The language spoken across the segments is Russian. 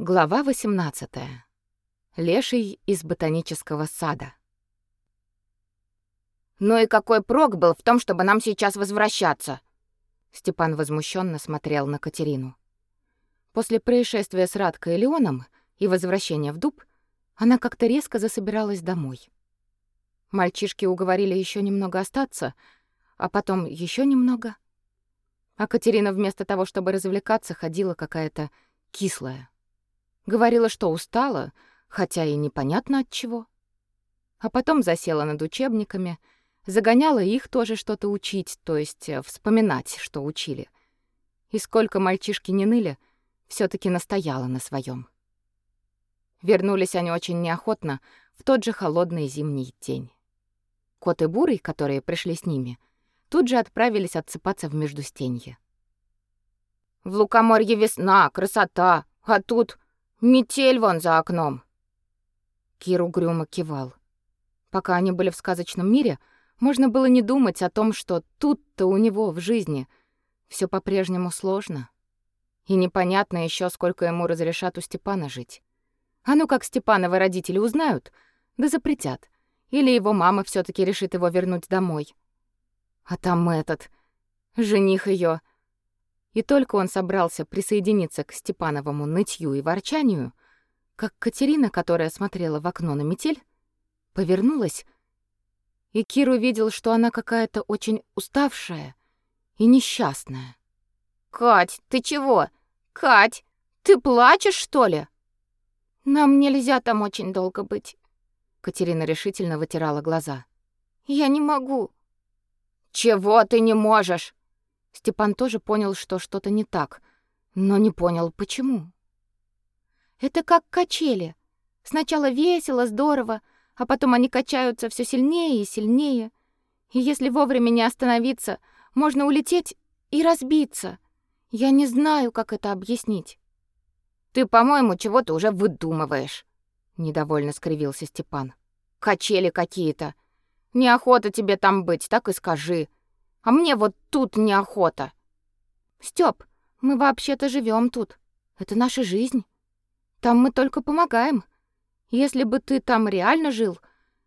Глава 18. Леший из ботанического сада. Ну и какой прок был в том, чтобы нам сейчас возвращаться? Степан возмущенно смотрел на Катерину. После происшествия с Радкой и Леоном и возвращения в дуб, она как-то резко засобиралась домой. Мальчишки уговорили еще немного остаться, а потом еще немного. А Катерина вместо того, чтобы развлекаться, ходила какая-то кислая. Говорила, что устала, хотя и непонятно от чего. А потом засела над учебниками, загоняла их тоже что-то учить, то есть э, вспоминать, что учили. И сколько мальчишки не ныли, все таки настояла на своем. Вернулись они очень неохотно в тот же холодный зимний день. Кот и Бурый, которые пришли с ними, тут же отправились отсыпаться в Междустенье. «В Лукоморье весна, красота, а тут Метель вон за окном. Кир угрюмо кивал. Пока они были в сказочном мире, можно было не думать о том, что тут-то у него в жизни все по-прежнему сложно. И непонятно еще, сколько ему разрешат у Степана жить. А ну как Степановы родители узнают, да запретят. Или его мама все таки решит его вернуть домой. А там этот жених ее и только он собрался присоединиться к Степановому нытью и ворчанию, как Катерина, которая смотрела в окно на метель, повернулась, и Кир увидел, что она какая-то очень уставшая и несчастная. «Кать, ты чего? Кать, ты плачешь, что ли?» «Нам нельзя там очень долго быть», — Катерина решительно вытирала глаза. «Я не могу». «Чего ты не можешь?» Степан тоже понял, что что-то не так, но не понял, почему. Это как качели. Сначала весело, здорово, а потом они качаются все сильнее и сильнее. И если вовремя не остановиться, можно улететь и разбиться. Я не знаю, как это объяснить. Ты, по-моему, чего-то уже выдумываешь, недовольно скривился Степан. Качели какие-то. Неохота тебе там быть, так и скажи. А мне вот тут неохота. Стёп, мы вообще-то живем тут. Это наша жизнь. Там мы только помогаем. Если бы ты там реально жил,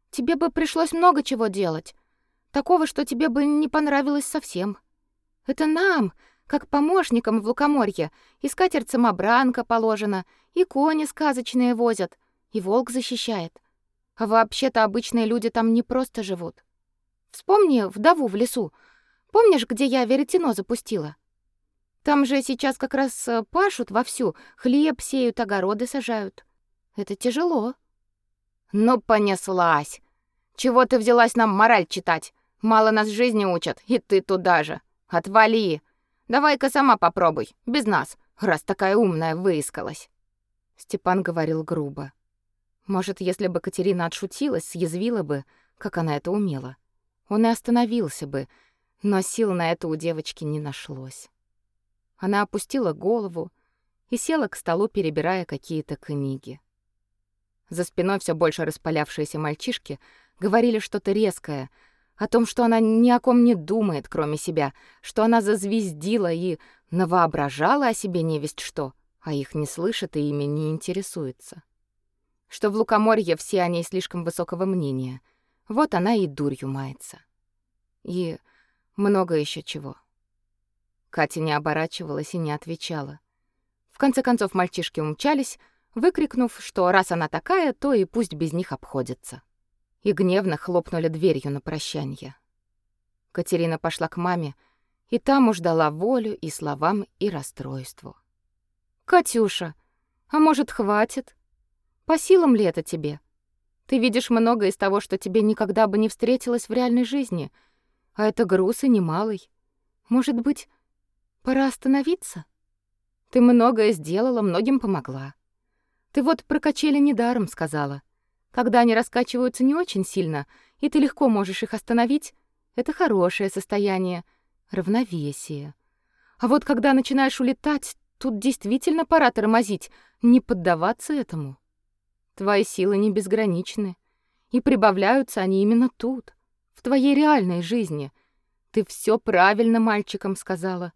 тебе бы пришлось много чего делать. Такого, что тебе бы не понравилось совсем. Это нам, как помощникам в Лукоморье, и скатерть-самобранка положено, и кони сказочные возят, и волк защищает. А вообще-то обычные люди там не просто живут. Вспомни вдову в лесу, Помнишь, где я веретено запустила? Там же сейчас как раз э, пашут вовсю, хлеб сеют, огороды сажают. Это тяжело. Ну, понеслась. Чего ты взялась нам мораль читать? Мало нас жизни учат, и ты туда же. Отвали. Давай-ка сама попробуй, без нас, раз такая умная выискалась. Степан говорил грубо. Может, если бы Катерина отшутилась, съязвила бы, как она это умела, он и остановился бы, но сил на это у девочки не нашлось. Она опустила голову и села к столу, перебирая какие-то книги. За спиной все больше распалявшиеся мальчишки говорили что-то резкое о том, что она ни о ком не думает, кроме себя, что она зазвездила и навоображала о себе невесть что, а их не слышит и ими не интересуется. Что в Лукоморье все о ней слишком высокого мнения. Вот она и дурью мается. И много еще чего. Катя не оборачивалась и не отвечала. В конце концов мальчишки умчались, выкрикнув, что раз она такая, то и пусть без них обходится. И гневно хлопнули дверью на прощанье. Катерина пошла к маме, и там уж дала волю и словам, и расстройству. «Катюша, а может, хватит? По силам ли это тебе? Ты видишь много из того, что тебе никогда бы не встретилось в реальной жизни — а это груз и немалый. Может быть, пора остановиться? Ты многое сделала, многим помогла. Ты вот про качели недаром сказала. Когда они раскачиваются не очень сильно, и ты легко можешь их остановить, это хорошее состояние, равновесие. А вот когда начинаешь улетать, тут действительно пора тормозить, не поддаваться этому. Твои силы не безграничны, и прибавляются они именно тут в твоей реальной жизни. Ты все правильно мальчикам сказала.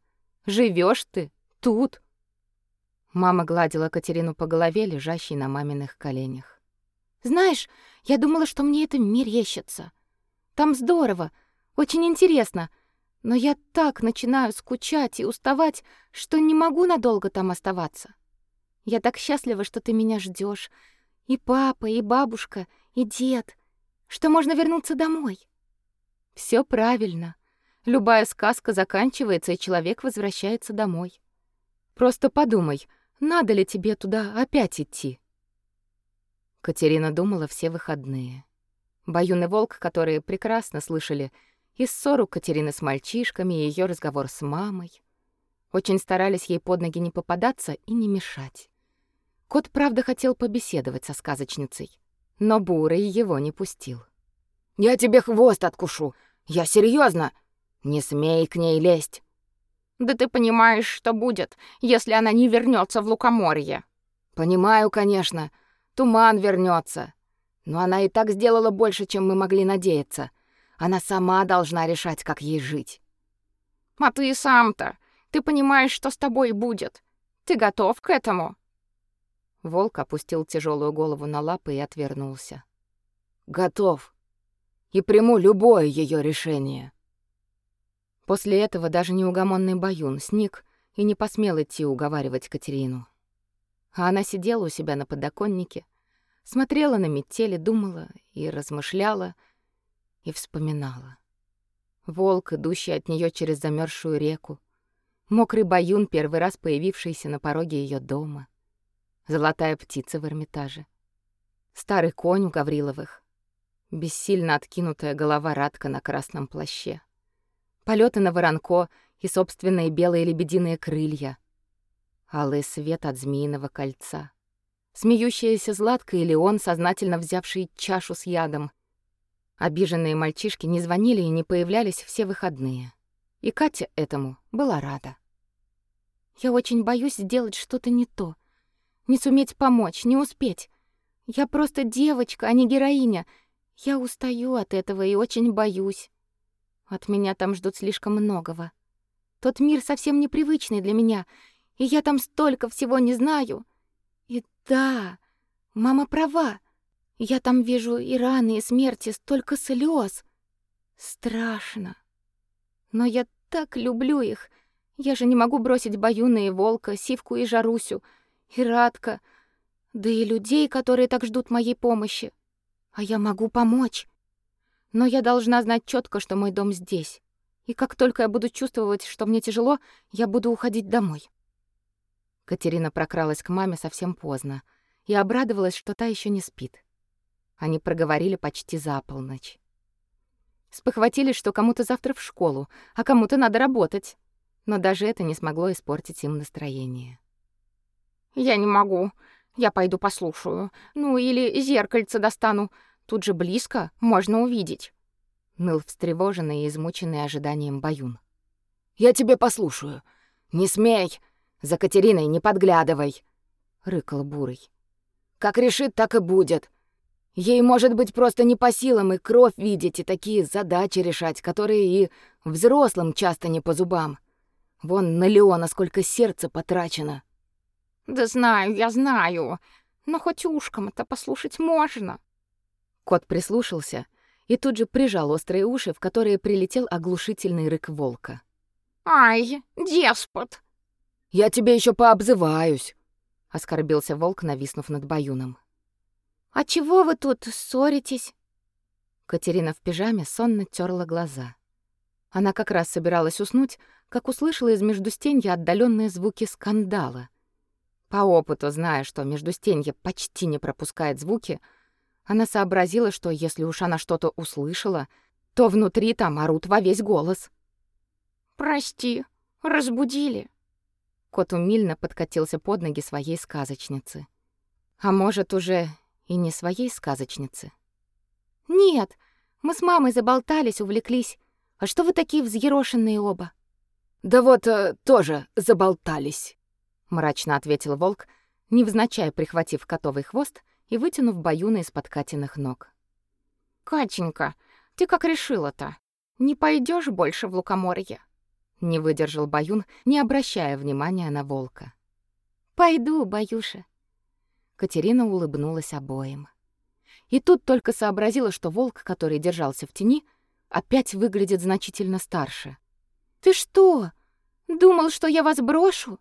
Живешь ты тут. Мама гладила Катерину по голове, лежащей на маминых коленях. Знаешь, я думала, что мне это мерещится. Там здорово, очень интересно. Но я так начинаю скучать и уставать, что не могу надолго там оставаться. Я так счастлива, что ты меня ждешь, И папа, и бабушка, и дед. Что можно вернуться домой. Все правильно. Любая сказка заканчивается, и человек возвращается домой. Просто подумай, надо ли тебе туда опять идти? Катерина думала все выходные. Баюн и Волк, которые прекрасно слышали и ссору Катерины с мальчишками, и её разговор с мамой, очень старались ей под ноги не попадаться и не мешать. Кот, правда, хотел побеседовать со сказочницей, но Бурый его не пустил. «Я тебе хвост откушу! Я серьезно! Не смей к ней лезть!» «Да ты понимаешь, что будет, если она не вернется в Лукоморье!» «Понимаю, конечно. Туман вернется. Но она и так сделала больше, чем мы могли надеяться. Она сама должна решать, как ей жить. А ты сам-то, ты понимаешь, что с тобой будет. Ты готов к этому? Волк опустил тяжелую голову на лапы и отвернулся. Готов. И приму любое ее решение. После этого даже неугомонный Баюн сник и не посмел идти уговаривать Катерину. А она сидела у себя на подоконнике, смотрела на метели, думала и размышляла, и вспоминала. Волк, идущий от нее через замерзшую реку, мокрый баюн, первый раз появившийся на пороге ее дома, золотая птица в Эрмитаже, старый конь у Гавриловых, бессильно откинутая голова Радка на красном плаще, полеты на воронко и собственные белые лебединые крылья, алый свет от змеиного кольца, смеющаяся Златка или он, сознательно взявший чашу с ядом — Обиженные мальчишки не звонили и не появлялись все выходные. И Катя этому была рада. Я очень боюсь сделать что-то не то. Не суметь помочь, не успеть. Я просто девочка, а не героиня. Я устаю от этого и очень боюсь. От меня там ждут слишком многого. Тот мир совсем непривычный для меня, и я там столько всего не знаю. И да, мама права. Я там вижу и раны, и смерти, столько слез. Страшно. Но я так люблю их. Я же не могу бросить Баюна и Волка, Сивку и Жарусю, и Радка, да и людей, которые так ждут моей помощи. А я могу помочь. Но я должна знать четко, что мой дом здесь. И как только я буду чувствовать, что мне тяжело, я буду уходить домой. Катерина прокралась к маме совсем поздно и обрадовалась, что та еще не спит. Они проговорили почти за полночь. Спохватились, что кому-то завтра в школу, а кому-то надо работать. Но даже это не смогло испортить им настроение. «Я не могу. Я пойду послушаю. Ну, или зеркальце достану. Тут же близко, можно увидеть». Ныл встревоженный и измученный ожиданием Баюн. «Я тебе послушаю. Не смей! За Катериной не подглядывай!» — рыкал Бурый. «Как решит, так и будет. Ей, может быть, просто не по силам и кровь видеть, и такие задачи решать, которые и взрослым часто не по зубам. Вон на Леона сколько сердца потрачено. Да знаю, я знаю. Но хоть ушком-то послушать можно. Кот прислушался и тут же прижал острые уши, в которые прилетел оглушительный рык волка. Ай, деспот. Я тебе еще пообзываюсь, оскорбился волк, нависнув над Баюном. «А чего вы тут ссоритесь?» Катерина в пижаме сонно терла глаза. Она как раз собиралась уснуть, как услышала из междустенья отдаленные звуки скандала. По опыту, зная, что междустенье почти не пропускает звуки, она сообразила, что если уж она что-то услышала, то внутри там орут во весь голос. «Прости, разбудили». Кот умильно подкатился под ноги своей сказочницы. А может, уже и не своей сказочницы. Нет, мы с мамой заболтались, увлеклись. А что вы такие взъерошенные оба? Да вот э, тоже заболтались, мрачно ответил волк, невзначай прихватив котовый хвост и вытянув баюны из-под Катиных ног. Катенька, ты как решила-то? Не пойдешь больше в лукоморье? Не выдержал Баюн, не обращая внимания на волка. Пойду, Баюша. Катерина улыбнулась обоим. И тут только сообразила, что волк, который держался в тени, опять выглядит значительно старше. Ты что? Думал, что я вас брошу?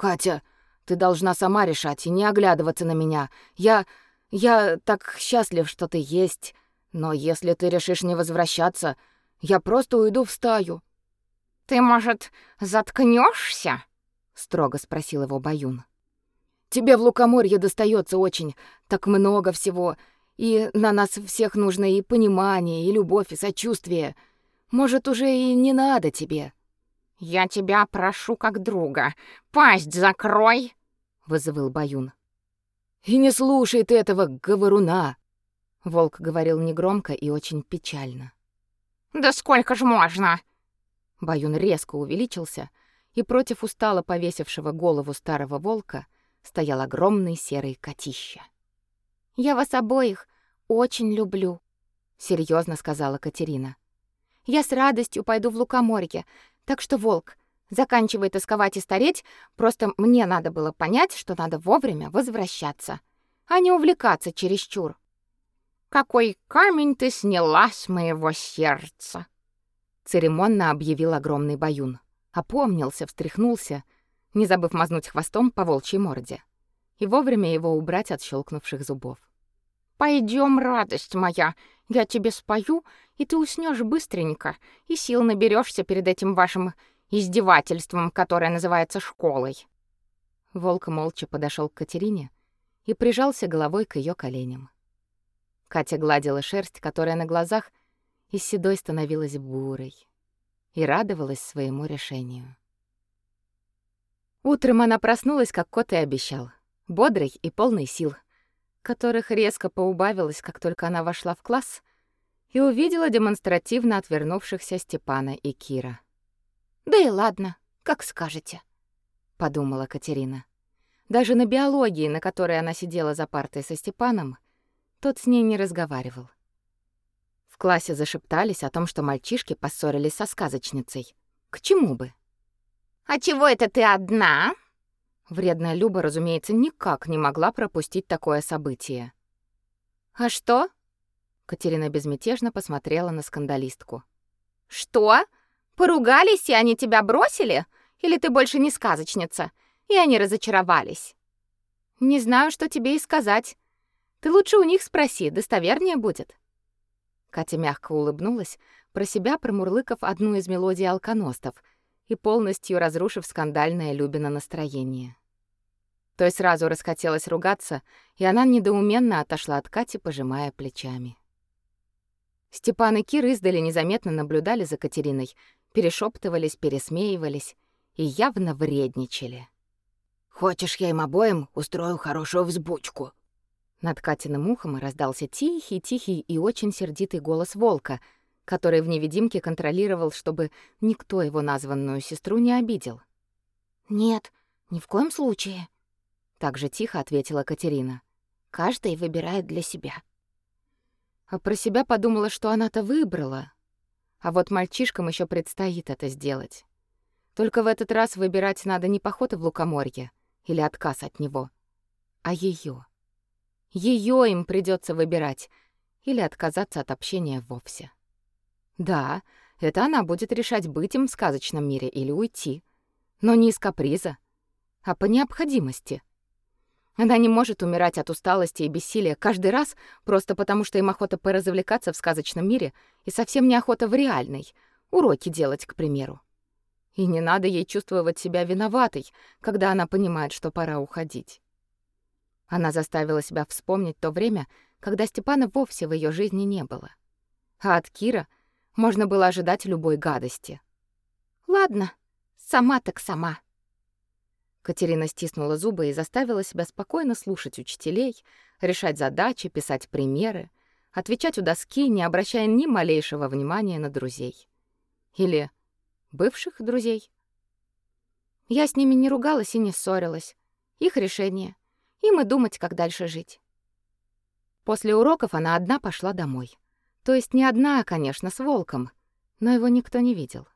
Катя, ты должна сама решать и не оглядываться на меня. Я я так счастлив, что ты есть, но если ты решишь не возвращаться, я просто уйду в стаю. Ты, может, заткнешься? строго спросил его Баюн. Тебе в Лукоморье достается очень так много всего, и на нас всех нужно и понимание, и любовь, и сочувствие. Может, уже и не надо тебе. Я тебя прошу как друга. Пасть закрой, вызывал Баюн. И не слушай ты этого говоруна. Волк говорил негромко и очень печально. Да сколько ж можно? Баюн резко увеличился, и против устало повесившего голову старого волка стоял огромный серый котища. «Я вас обоих очень люблю», — серьезно сказала Катерина. «Я с радостью пойду в Лукоморье, так что, волк, заканчивай тосковать и стареть, просто мне надо было понять, что надо вовремя возвращаться, а не увлекаться чересчур». «Какой камень ты сняла с моего сердца!» Церемонно объявил огромный баюн. Опомнился, встряхнулся — не забыв мазнуть хвостом по волчьей морде, и вовремя его убрать от щелкнувших зубов. Пойдем, радость моя, я тебе спою, и ты уснешь быстренько, и сил наберешься перед этим вашим издевательством, которое называется школой. Волк молча подошел к Катерине и прижался головой к ее коленям. Катя гладила шерсть, которая на глазах из седой становилась бурой, и радовалась своему решению. Утром она проснулась, как кот и обещал, бодрый и полный сил, которых резко поубавилось, как только она вошла в класс и увидела демонстративно отвернувшихся Степана и Кира. «Да и ладно, как скажете», — подумала Катерина. Даже на биологии, на которой она сидела за партой со Степаном, тот с ней не разговаривал. В классе зашептались о том, что мальчишки поссорились со сказочницей. К чему бы? «А чего это ты одна?» Вредная Люба, разумеется, никак не могла пропустить такое событие. «А что?» Катерина безмятежно посмотрела на скандалистку. «Что? Поругались, и они тебя бросили? Или ты больше не сказочница, и они разочаровались?» «Не знаю, что тебе и сказать. Ты лучше у них спроси, достовернее будет». Катя мягко улыбнулась, про себя промурлыкав одну из мелодий алконостов — и полностью разрушив скандальное Любина настроение. То есть сразу расхотелось ругаться, и она недоуменно отошла от Кати, пожимая плечами. Степан и Кир издали незаметно наблюдали за Катериной, перешептывались, пересмеивались и явно вредничали. «Хочешь, я им обоим устрою хорошую взбучку?» Над Катиным ухом раздался тихий-тихий и очень сердитый голос волка — который в невидимке контролировал, чтобы никто его названную сестру не обидел. «Нет, ни в коем случае», — так же тихо ответила Катерина. «Каждый выбирает для себя». А про себя подумала, что она-то выбрала. А вот мальчишкам еще предстоит это сделать. Только в этот раз выбирать надо не поход в лукоморье или отказ от него, а ее. Ее им придется выбирать или отказаться от общения вовсе. Да, это она будет решать быть им в сказочном мире или уйти. Но не из каприза, а по необходимости. Она не может умирать от усталости и бессилия каждый раз просто потому, что им охота поразвлекаться в сказочном мире и совсем неохота в реальной, уроки делать, к примеру. И не надо ей чувствовать себя виноватой, когда она понимает, что пора уходить. Она заставила себя вспомнить то время, когда Степана вовсе в ее жизни не было. А от Кира — можно было ожидать любой гадости. Ладно, сама так сама. Катерина стиснула зубы и заставила себя спокойно слушать учителей, решать задачи, писать примеры, отвечать у доски, не обращая ни малейшего внимания на друзей. Или бывших друзей. Я с ними не ругалась и не ссорилась. Их решение. Им и думать, как дальше жить. После уроков она одна пошла домой. То есть не одна, конечно, с волком, но его никто не видел.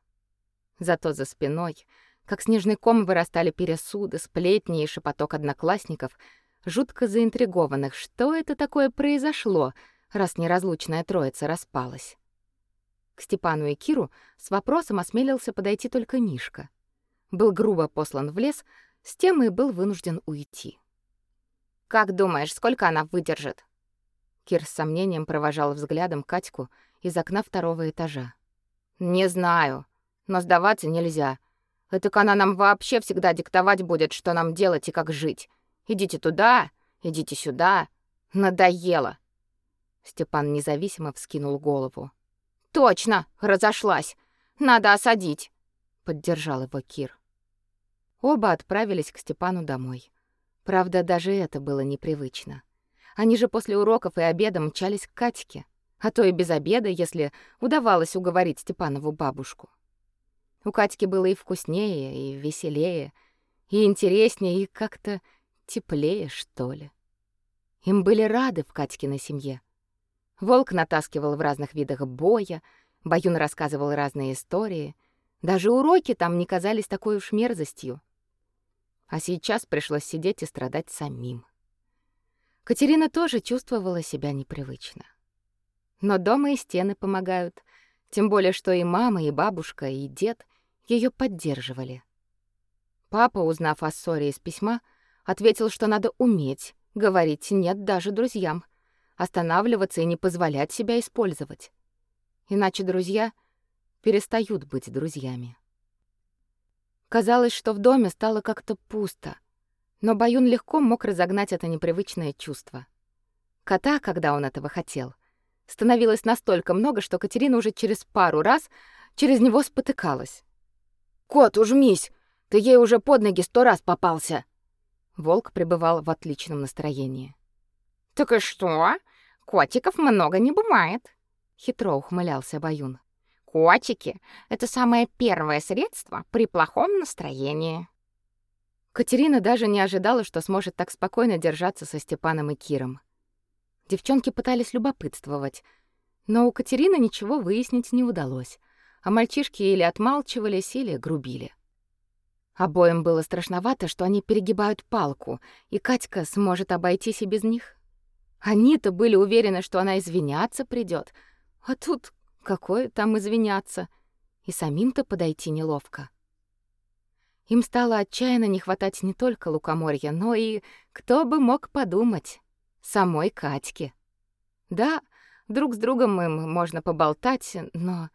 Зато за спиной как снежный ком вырастали пересуды, сплетни и шепоток одноклассников, жутко заинтригованных, что это такое произошло, раз неразлучная троица распалась. К Степану и Киру с вопросом осмелился подойти только Мишка. Был грубо послан в лес, с тем и был вынужден уйти. «Как думаешь, сколько она выдержит?» Кир с сомнением провожал взглядом Катьку из окна второго этажа. «Не знаю, но сдаваться нельзя. Это она нам вообще всегда диктовать будет, что нам делать и как жить. Идите туда, идите сюда. Надоело!» Степан независимо вскинул голову. Точно, разошлась. Надо осадить, поддержал его Кир. Оба отправились к Степану домой. Правда, даже это было непривычно. Они же после уроков и обеда мчались к Катьке, а то и без обеда, если удавалось уговорить Степанову бабушку. У Катьки было и вкуснее, и веселее, и интереснее, и как-то теплее, что ли. Им были рады в Катькиной семье. Волк натаскивал в разных видах боя, Баюн рассказывал разные истории. Даже уроки там не казались такой уж мерзостью. А сейчас пришлось сидеть и страдать самим. Катерина тоже чувствовала себя непривычно. Но дома и стены помогают, тем более что и мама, и бабушка, и дед ее поддерживали. Папа, узнав о ссоре из письма, ответил, что надо уметь говорить «нет» даже друзьям — останавливаться и не позволять себя использовать. Иначе друзья перестают быть друзьями. Казалось, что в доме стало как-то пусто, но Баюн легко мог разогнать это непривычное чувство. Кота, когда он этого хотел, становилось настолько много, что Катерина уже через пару раз через него спотыкалась. «Кот, ужмись! Ты ей уже под ноги сто раз попался!» Волк пребывал в отличном настроении. «Так и что? Котиков много не бывает», — хитро ухмылялся Баюн. «Котики — это самое первое средство при плохом настроении». Катерина даже не ожидала, что сможет так спокойно держаться со Степаном и Киром. Девчонки пытались любопытствовать, но у Катерины ничего выяснить не удалось, а мальчишки или отмалчивались, или грубили. Обоим было страшновато, что они перегибают палку, и Катька сможет обойтись и без них. Они-то были уверены, что она извиняться придет, а тут какое там извиняться? И самим-то подойти неловко. Им стало отчаянно не хватать не только лукоморья, но и, кто бы мог подумать, самой Катьки. Да, друг с другом им можно поболтать, но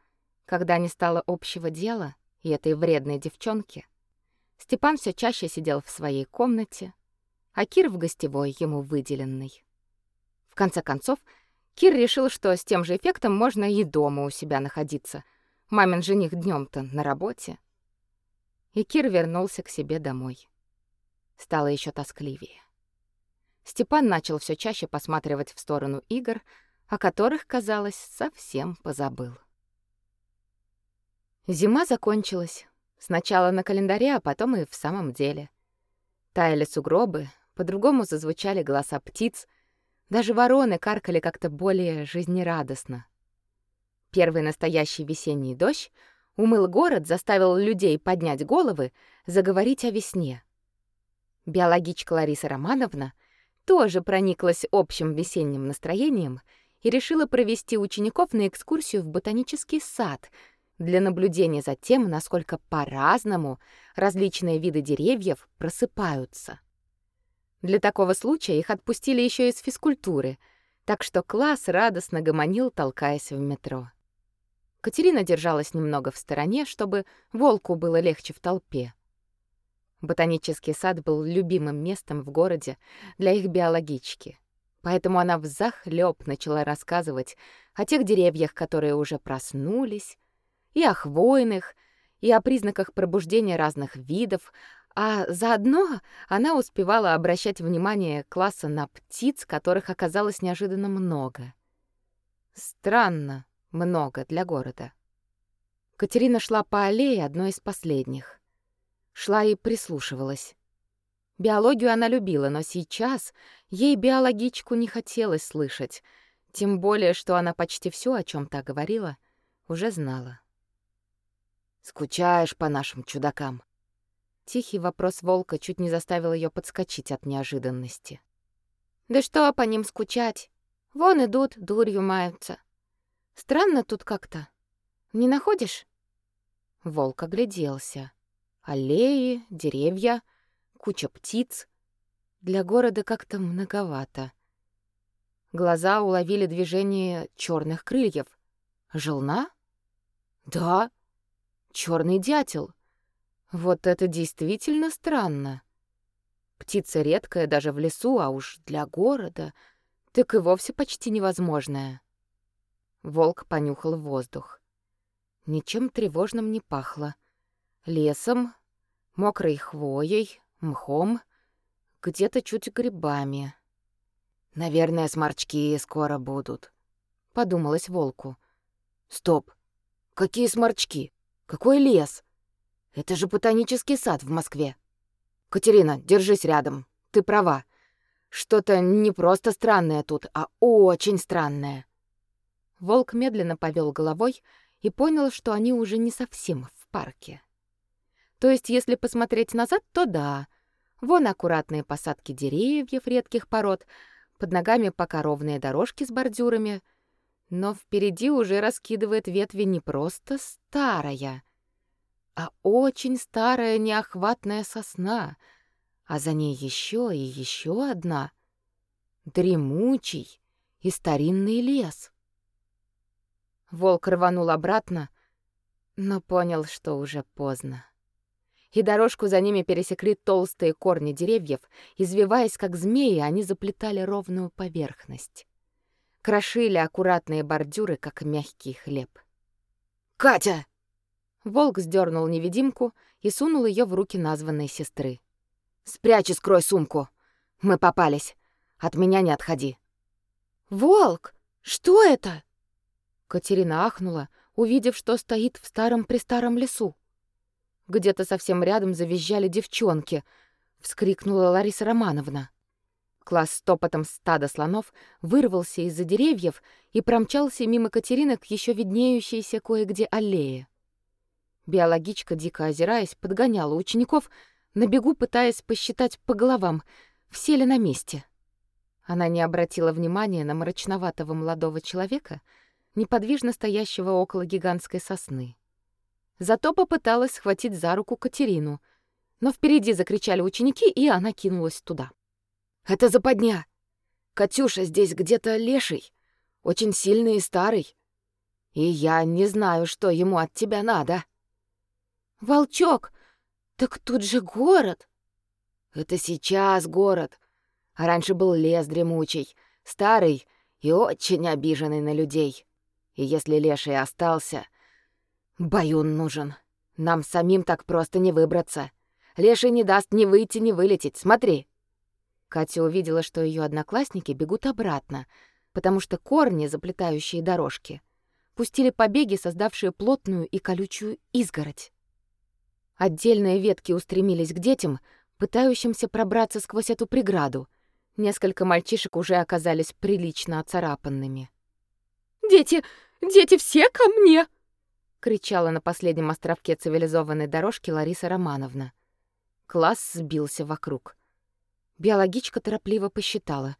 когда не стало общего дела и этой вредной девчонки, Степан все чаще сидел в своей комнате, а Кир в гостевой ему выделенной. В конце концов, Кир решил, что с тем же эффектом можно и дома у себя находиться. Мамин жених днем то на работе. И Кир вернулся к себе домой. Стало еще тоскливее. Степан начал все чаще посматривать в сторону игр, о которых, казалось, совсем позабыл. Зима закончилась. Сначала на календаре, а потом и в самом деле. Таяли сугробы, по-другому зазвучали голоса птиц — даже вороны каркали как-то более жизнерадостно. Первый настоящий весенний дождь умыл город, заставил людей поднять головы, заговорить о весне. Биологичка Лариса Романовна тоже прониклась общим весенним настроением и решила провести учеников на экскурсию в ботанический сад для наблюдения за тем, насколько по-разному различные виды деревьев просыпаются. Для такого случая их отпустили еще из физкультуры, так что класс радостно гомонил, толкаясь в метро. Катерина держалась немного в стороне, чтобы волку было легче в толпе. Ботанический сад был любимым местом в городе для их биологички. Поэтому она взахлёб начала рассказывать о тех деревьях, которые уже проснулись, и о хвойных, и о признаках пробуждения разных видов, а заодно она успевала обращать внимание класса на птиц, которых оказалось неожиданно много. Странно много для города. Катерина шла по аллее, одной из последних. Шла и прислушивалась. Биологию она любила, но сейчас ей биологичку не хотелось слышать, тем более, что она почти все, о чем та говорила, уже знала. «Скучаешь по нашим чудакам?» Тихий вопрос волка чуть не заставил ее подскочить от неожиданности. Да что по ним скучать? Вон идут, дурью маются. Странно тут как-то. Не находишь? Волк огляделся. Аллеи, деревья, куча птиц. Для города как-то многовато. Глаза уловили движение черных крыльев. Желна? Да. Черный дятел. Вот это действительно странно. Птица редкая даже в лесу, а уж для города так и вовсе почти невозможная. Волк понюхал воздух. Ничем тревожным не пахло. Лесом, мокрой хвоей, мхом, где-то чуть грибами. Наверное, сморчки скоро будут, подумалось волку. Стоп. Какие сморчки? Какой лес? Это же ботанический сад в Москве. Катерина, держись рядом. Ты права. Что-то не просто странное тут, а очень странное. Волк медленно повел головой и понял, что они уже не совсем в парке. То есть, если посмотреть назад, то да. Вон аккуратные посадки деревьев редких пород, под ногами пока ровные дорожки с бордюрами, но впереди уже раскидывает ветви не просто старая, а очень старая неохватная сосна, а за ней еще и еще одна дремучий и старинный лес. Волк рванул обратно, но понял, что уже поздно и дорожку за ними пересекли толстые корни деревьев, извиваясь как змеи, они заплетали ровную поверхность. Крошили аккуратные бордюры, как мягкий хлеб. «Катя!» Волк сдернул невидимку и сунул ее в руки названной сестры. «Спрячь и скрой сумку. Мы попались. От меня не отходи». «Волк, что это?» Катерина ахнула, увидев, что стоит в старом-престаром лесу. Где-то совсем рядом завизжали девчонки, вскрикнула Лариса Романовна. Класс топотом стада слонов вырвался из-за деревьев и промчался мимо Катерины к еще виднеющейся кое-где аллее. Биологичка, дико озираясь, подгоняла учеников, на бегу пытаясь посчитать по головам, все ли на месте. Она не обратила внимания на мрачноватого молодого человека, неподвижно стоящего около гигантской сосны. Зато попыталась схватить за руку Катерину, но впереди закричали ученики, и она кинулась туда. «Это западня! Катюша здесь где-то леший, очень сильный и старый, и я не знаю, что ему от тебя надо». «Волчок, так тут же город!» «Это сейчас город, а раньше был лес дремучий, старый и очень обиженный на людей. И если леший остался, Баюн нужен. Нам самим так просто не выбраться. Леший не даст ни выйти, ни вылететь. Смотри. Катя увидела, что ее одноклассники бегут обратно, потому что корни, заплетающие дорожки, пустили побеги, создавшие плотную и колючую изгородь. Отдельные ветки устремились к детям, пытающимся пробраться сквозь эту преграду. Несколько мальчишек уже оказались прилично оцарапанными. «Дети! Дети, все ко мне!» кричала на последнем островке цивилизованной дорожки Лариса Романовна. Класс сбился вокруг. Биологичка торопливо посчитала.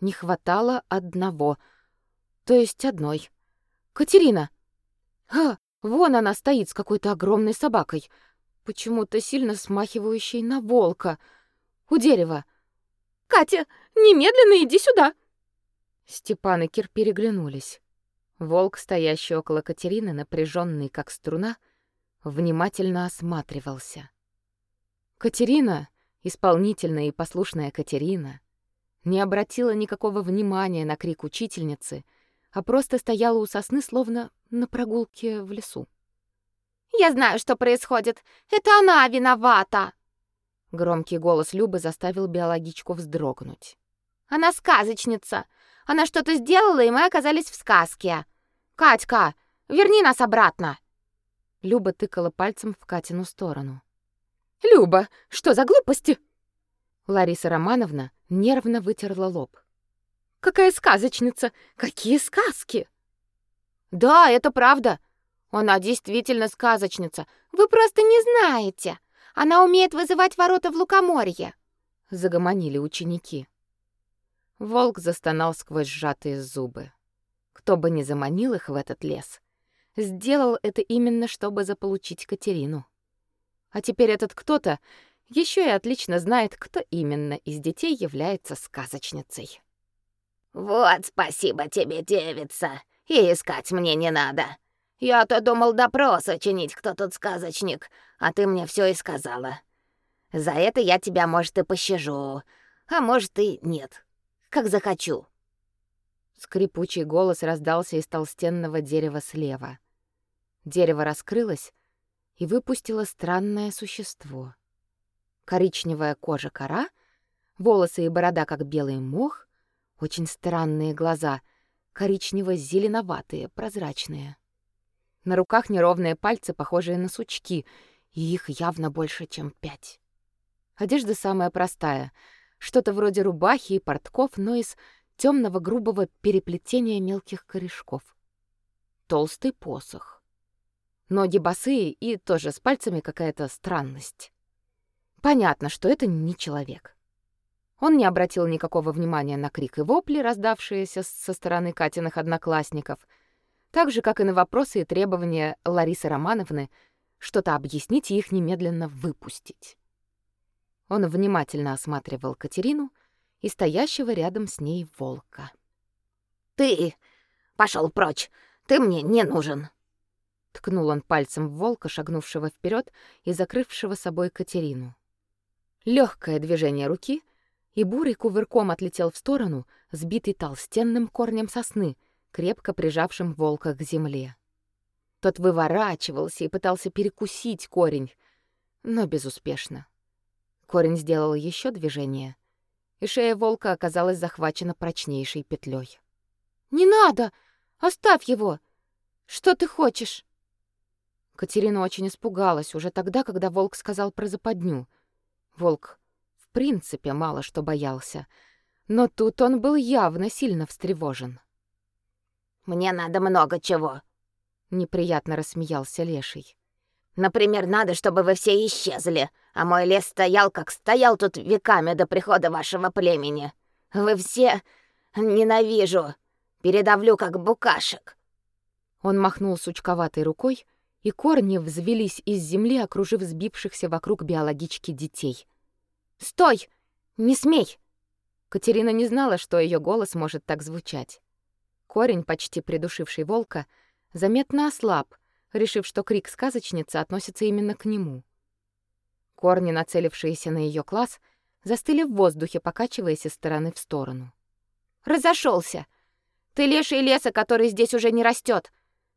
Не хватало одного, то есть одной. Катерина. А, вон она стоит с какой-то огромной собакой, почему-то сильно смахивающей на волка. У дерева. Катя, немедленно иди сюда. Степан и Кир переглянулись. Волк, стоящий около Катерины, напряженный как струна, внимательно осматривался. Катерина, исполнительная и послушная Катерина, не обратила никакого внимания на крик учительницы, а просто стояла у сосны, словно на прогулке в лесу. «Я знаю, что происходит. Это она виновата!» Громкий голос Любы заставил биологичку вздрогнуть. «Она сказочница! Она что-то сделала, и мы оказались в сказке. Катька, верни нас обратно. Люба тыкала пальцем в Катину сторону. Люба, что за глупости? Лариса Романовна нервно вытерла лоб. Какая сказочница? Какие сказки? Да, это правда. Она действительно сказочница. Вы просто не знаете. Она умеет вызывать ворота в лукоморье!» — загомонили ученики. Волк застонал сквозь сжатые зубы. Кто бы ни заманил их в этот лес, сделал это именно, чтобы заполучить Катерину. А теперь этот кто-то еще и отлично знает, кто именно из детей является сказочницей. «Вот спасибо тебе, девица, и искать мне не надо. Я-то думал допрос учинить, кто тут сказочник, а ты мне все и сказала. За это я тебя, может, и пощажу, а может и нет, как захочу». Скрипучий голос раздался из толстенного дерева слева. Дерево раскрылось и выпустило странное существо. Коричневая кожа кора, волосы и борода как белый мох, очень странные глаза, коричнево-зеленоватые, прозрачные. На руках неровные пальцы, похожие на сучки, и их явно больше, чем пять. Одежда самая простая, что-то вроде рубахи и портков, но из темного грубого переплетения мелких корешков. Толстый посох. Ноги босые и тоже с пальцами какая-то странность. Понятно, что это не человек. Он не обратил никакого внимания на крик и вопли, раздавшиеся со стороны Катиных одноклассников, так же, как и на вопросы и требования Ларисы Романовны что-то объяснить и их немедленно выпустить. Он внимательно осматривал Катерину и стоящего рядом с ней волка. «Ты пошел прочь! Ты мне не нужен!» Ткнул он пальцем в волка, шагнувшего вперед и закрывшего собой Катерину. Легкое движение руки, и бурый кувырком отлетел в сторону, сбитый толстенным корнем сосны, крепко прижавшим волка к земле. Тот выворачивался и пытался перекусить корень, но безуспешно. Корень сделал еще движение, и шея волка оказалась захвачена прочнейшей петлей. «Не надо! Оставь его! Что ты хочешь?» Катерина очень испугалась уже тогда, когда волк сказал про западню. Волк в принципе мало что боялся, но тут он был явно сильно встревожен. «Мне надо много чего», — неприятно рассмеялся Леший. «Например, надо, чтобы вы все исчезли, а мой лес стоял, как стоял тут веками до прихода вашего племени. Вы все... ненавижу. Передавлю, как букашек». Он махнул сучковатой рукой, и корни взвелись из земли, окружив сбившихся вокруг биологички детей. «Стой! Не смей!» Катерина не знала, что ее голос может так звучать. Корень, почти придушивший волка, заметно ослаб, решив, что крик сказочницы относится именно к нему. Корни, нацелившиеся на ее класс, застыли в воздухе, покачиваясь из стороны в сторону. Разошелся. Ты леший леса, который здесь уже не растет.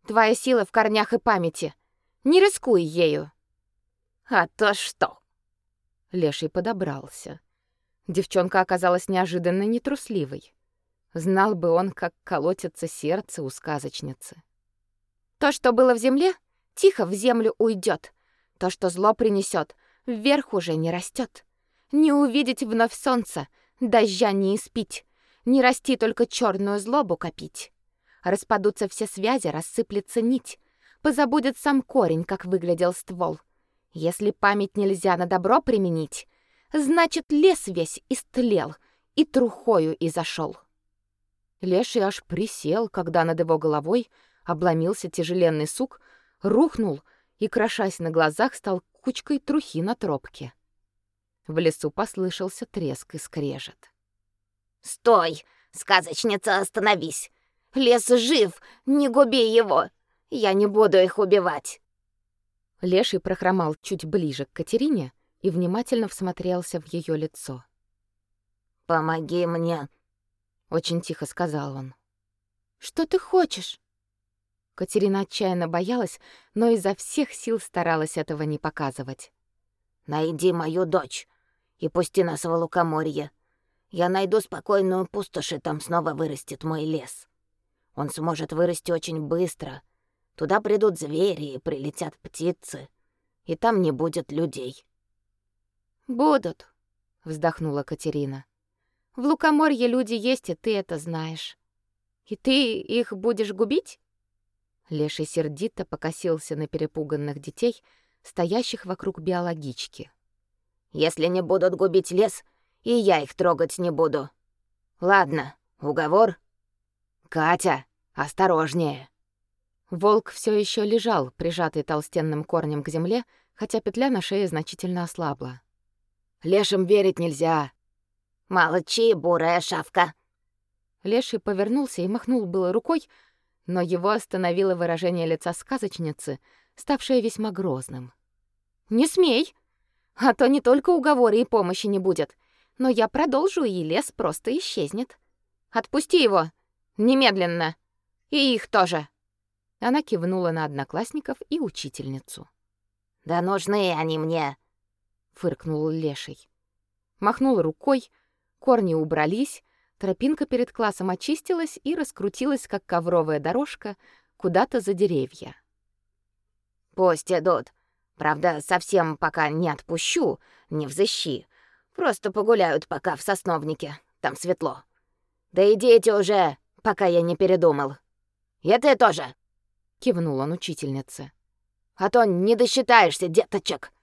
Твоя сила в корнях и памяти. Не рискуй ею. А то что? Леший подобрался. Девчонка оказалась неожиданно нетрусливой. Знал бы он, как колотится сердце у сказочницы. То, что было в земле, тихо в землю уйдет. То, что зло принесет, вверх уже не растет. Не увидеть вновь солнца, дождя не испить, не расти только черную злобу копить. Распадутся все связи, рассыплется нить, позабудет сам корень, как выглядел ствол. Если память нельзя на добро применить, значит, лес весь истлел и трухою и зашел. Леший аж присел, когда над его головой обломился тяжеленный сук, рухнул и, крошась на глазах, стал кучкой трухи на тропке. В лесу послышался треск и скрежет. «Стой! Сказочница, остановись! Лес жив, не губи его! Я не буду их убивать!» Леший прохромал чуть ближе к Катерине и внимательно всмотрелся в ее лицо. «Помоги мне!» — очень тихо сказал он. «Что ты хочешь?» Катерина отчаянно боялась, но изо всех сил старалась этого не показывать. «Найди мою дочь и пусти нас в лукоморье. Я найду спокойную пустошь, и там снова вырастет мой лес. Он сможет вырасти очень быстро. Туда придут звери и прилетят птицы, и там не будет людей». «Будут», — вздохнула Катерина. «В лукоморье люди есть, и ты это знаешь. И ты их будешь губить?» Леший сердито покосился на перепуганных детей, стоящих вокруг биологички. Если не будут губить лес, и я их трогать не буду. Ладно, уговор. Катя, осторожнее. Волк все еще лежал, прижатый толстенным корнем к земле, хотя петля на шее значительно ослабла. Лешим верить нельзя. Молчи, бурая шавка. Леший повернулся и махнул было рукой, но его остановило выражение лица сказочницы, ставшее весьма грозным. «Не смей! А то не только уговоры и помощи не будет, но я продолжу, и лес просто исчезнет. Отпусти его! Немедленно! И их тоже!» Она кивнула на одноклассников и учительницу. «Да нужны они мне!» — фыркнул Леший. Махнул рукой, корни убрались, тропинка перед классом очистилась и раскрутилась, как ковровая дорожка, куда-то за деревья. «Пусть идут. Правда, совсем пока не отпущу, не взыщи. Просто погуляют пока в сосновнике, там светло. Да идите уже, пока я не передумал. И ты тоже!» кивнул он учительнице. А то не досчитаешься, деточек.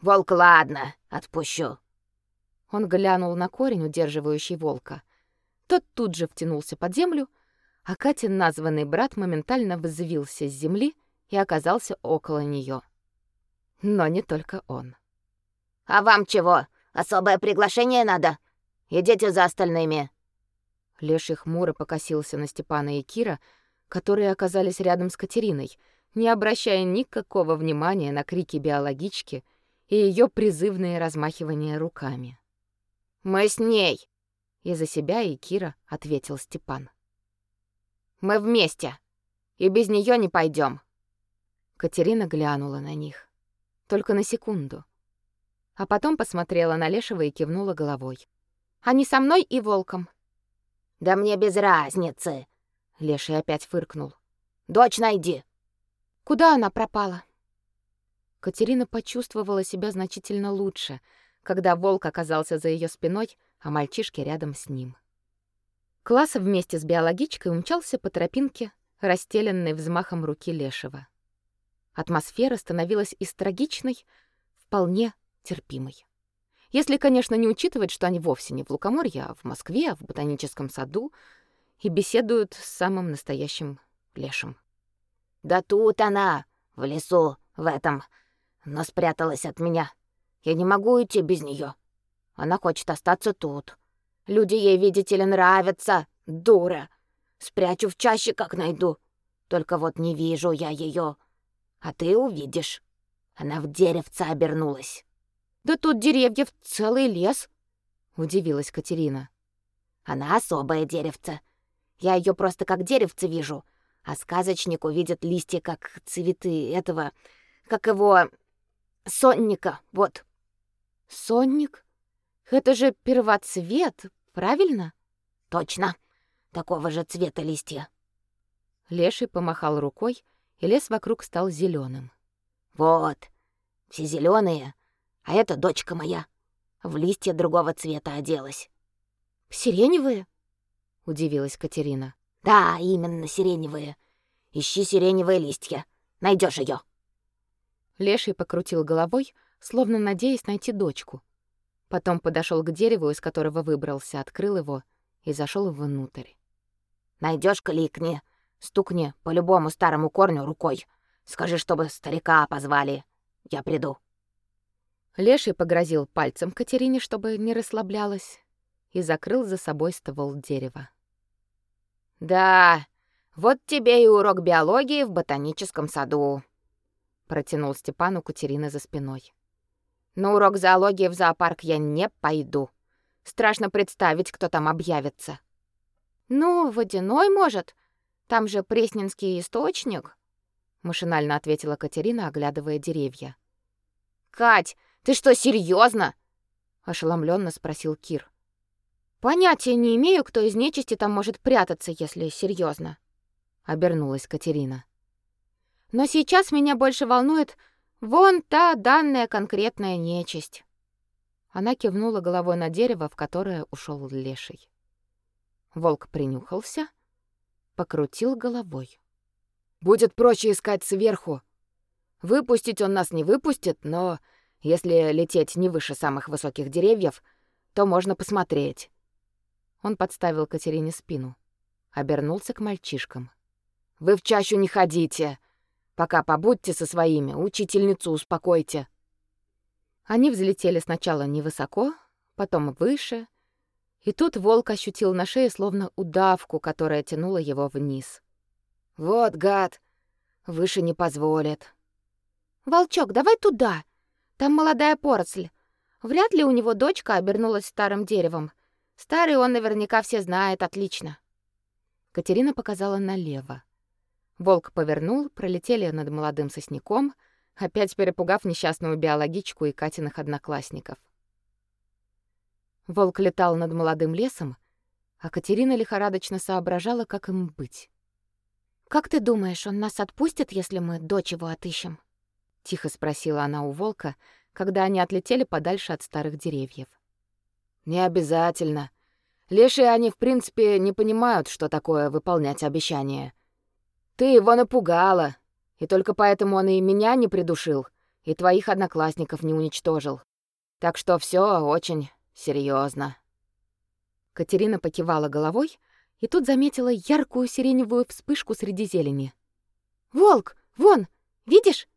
Волк, ладно, отпущу. Он глянул на корень, удерживающий волка. Тот тут же втянулся под землю, а Катин названный брат моментально взвился с земли и оказался около нее. Но не только он. А вам чего? Особое приглашение надо? Идите за остальными. Леший хмуро покосился на Степана и Кира, которые оказались рядом с Катериной, не обращая никакого внимания на крики биологички и ее призывные размахивания руками. «Мы с ней!» И за себя, и Кира ответил Степан. «Мы вместе, и без нее не пойдем. Катерина глянула на них. Только на секунду. А потом посмотрела на Лешего и кивнула головой. «Они со мной и волком». «Да мне без разницы», Леший опять фыркнул. «Дочь найди!» «Куда она пропала?» Катерина почувствовала себя значительно лучше, когда волк оказался за ее спиной, а мальчишки рядом с ним. Класс вместе с биологичкой умчался по тропинке, расстеленной взмахом руки Лешего. Атмосфера становилась из трагичной вполне терпимой. Если, конечно, не учитывать, что они вовсе не в Лукоморье, а в Москве, в ботаническом саду, и беседуют с самым настоящим лешим. «Да тут она, в лесу, в этом, но спряталась от меня. Я не могу идти без нее. Она хочет остаться тут. Люди ей, видите ли, нравятся, дура. Спрячу в чаще, как найду. Только вот не вижу я ее. А ты увидишь. Она в деревце обернулась. Да тут деревьев целый лес, удивилась Катерина. Она особое деревце. Я ее просто как деревце вижу, а сказочник увидит листья как цветы этого, как его сонника, вот. Сонник? Это же первоцвет, правильно? Точно. Такого же цвета листья. Леший помахал рукой, и лес вокруг стал зеленым. Вот. Все зеленые, а это дочка моя. В листья другого цвета оделась. Сиреневые? удивилась Катерина. Да, именно сиреневые. Ищи сиреневые листья. Найдешь ее. Леший покрутил головой, словно надеясь найти дочку. Потом подошел к дереву, из которого выбрался, открыл его и зашел внутрь. Найдешь кликни, стукни по любому старому корню рукой. Скажи, чтобы старика позвали. Я приду. Леший погрозил пальцем Катерине, чтобы не расслаблялась, и закрыл за собой ствол дерева. Да, вот тебе и урок биологии в ботаническом саду, протянул Степан у Катерины за спиной. На урок зоологии в зоопарк я не пойду. Страшно представить, кто там объявится. Ну, водяной, может. Там же Пресненский источник, машинально ответила Катерина, оглядывая деревья. Кать, ты что, серьезно? ошеломленно спросил Кир. Понятия не имею, кто из нечисти там может прятаться, если серьезно. обернулась Катерина. Но сейчас меня больше волнует вон та данная конкретная нечисть. Она кивнула головой на дерево, в которое ушел леший. Волк принюхался, покрутил головой. Будет проще искать сверху. Выпустить он нас не выпустит, но если лететь не выше самых высоких деревьев, то можно посмотреть. Он подставил Катерине спину, обернулся к мальчишкам. Вы в чащу не ходите. Пока побудьте со своими, учительницу успокойте. Они взлетели сначала невысоко, потом выше, и тут волк ощутил на шее словно удавку, которая тянула его вниз. Вот гад. Выше не позволит. Волчок, давай туда. Там молодая поросль. Вряд ли у него дочка обернулась старым деревом. Старый он наверняка все знает отлично. Катерина показала налево. Волк повернул, пролетели над молодым сосняком, опять перепугав несчастную биологичку и Катиных одноклассников. Волк летал над молодым лесом, а Катерина лихорадочно соображала, как им быть. «Как ты думаешь, он нас отпустит, если мы дочь его отыщем?» — тихо спросила она у волка, когда они отлетели подальше от старых деревьев. «Не обязательно. Лешие они, в принципе, не понимают, что такое выполнять обещания. Ты его напугала, и только поэтому он и меня не придушил, и твоих одноклассников не уничтожил. Так что все очень серьезно. Катерина покивала головой и тут заметила яркую сиреневую вспышку среди зелени. «Волк! Вон! Видишь?»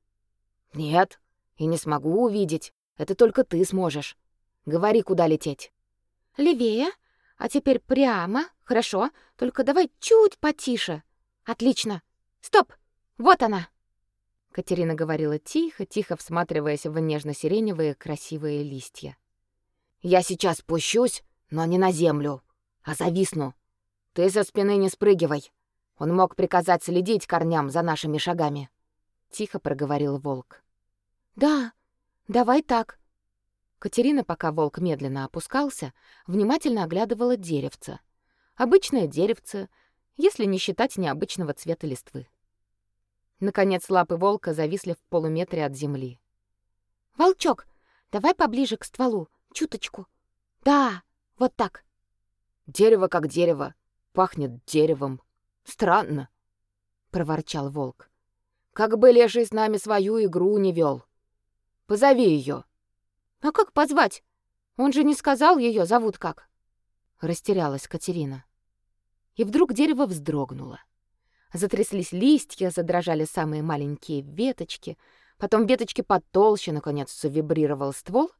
«Нет, и не смогу увидеть. Это только ты сможешь. Говори, куда лететь». «Левее, а теперь прямо. Хорошо, только давай чуть потише. Отлично. Стоп! Вот она!» Катерина говорила тихо, тихо всматриваясь в нежно-сиреневые красивые листья. «Я сейчас спущусь, но не на землю, а зависну. Ты со спины не спрыгивай. Он мог приказать следить корням за нашими шагами», — тихо проговорил волк. «Да, давай так». Катерина, пока волк медленно опускался, внимательно оглядывала деревце. Обычное деревце, если не считать необычного цвета листвы. Наконец лапы волка зависли в полуметре от земли. «Волчок, давай поближе к стволу, чуточку. Да, вот так». «Дерево как дерево, пахнет деревом. Странно», — проворчал волк. «Как бы леший с нами свою игру не вел. Позови ее. «А как позвать? Он же не сказал, ее зовут как?» Растерялась Катерина. И вдруг дерево вздрогнуло. Затряслись листья, задрожали самые маленькие веточки, потом веточки потолще, наконец завибрировал ствол,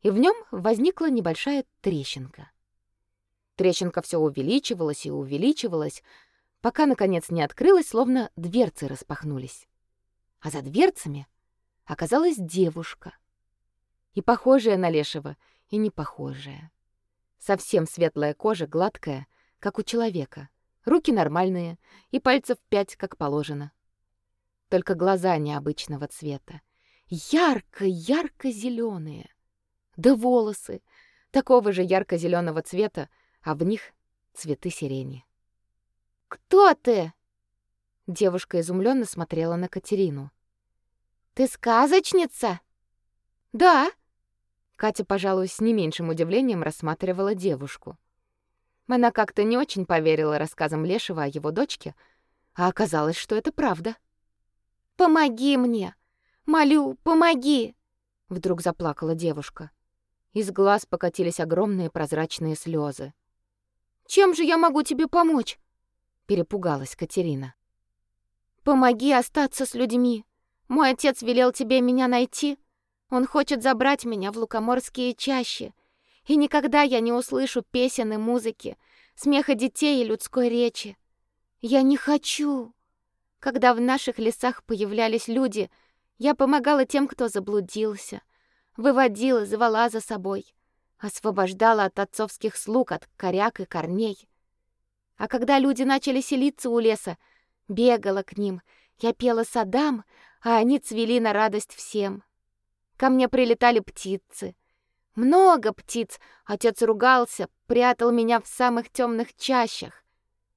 и в нем возникла небольшая трещинка. Трещинка все увеличивалась и увеличивалась, пока наконец не открылась, словно дверцы распахнулись. А за дверцами оказалась девушка. И похожая на лешего, и не похожая. Совсем светлая кожа, гладкая, как у человека, руки нормальные и пальцев пять, как положено. Только глаза необычного цвета, ярко-ярко зеленые, Да волосы такого же ярко зеленого цвета, а в них цветы сирени. Кто ты? Девушка изумленно смотрела на Катерину. Ты сказочница? Да. Катя, пожалуй, с не меньшим удивлением рассматривала девушку. Она как-то не очень поверила рассказам Лешего о его дочке, а оказалось, что это правда. «Помоги мне! Молю, помоги!» Вдруг заплакала девушка. Из глаз покатились огромные прозрачные слезы. «Чем же я могу тебе помочь?» Перепугалась Катерина. «Помоги остаться с людьми. Мой отец велел тебе меня найти. Он хочет забрать меня в лукоморские чащи, и никогда я не услышу песен и музыки, смеха детей и людской речи. Я не хочу. Когда в наших лесах появлялись люди, я помогала тем, кто заблудился, выводила, звала за собой, освобождала от отцовских слуг, от коряк и корней. А когда люди начали селиться у леса, бегала к ним, я пела садам, а они цвели на радость всем. Ко мне прилетали птицы — много птиц. Отец ругался, прятал меня в самых темных чащах.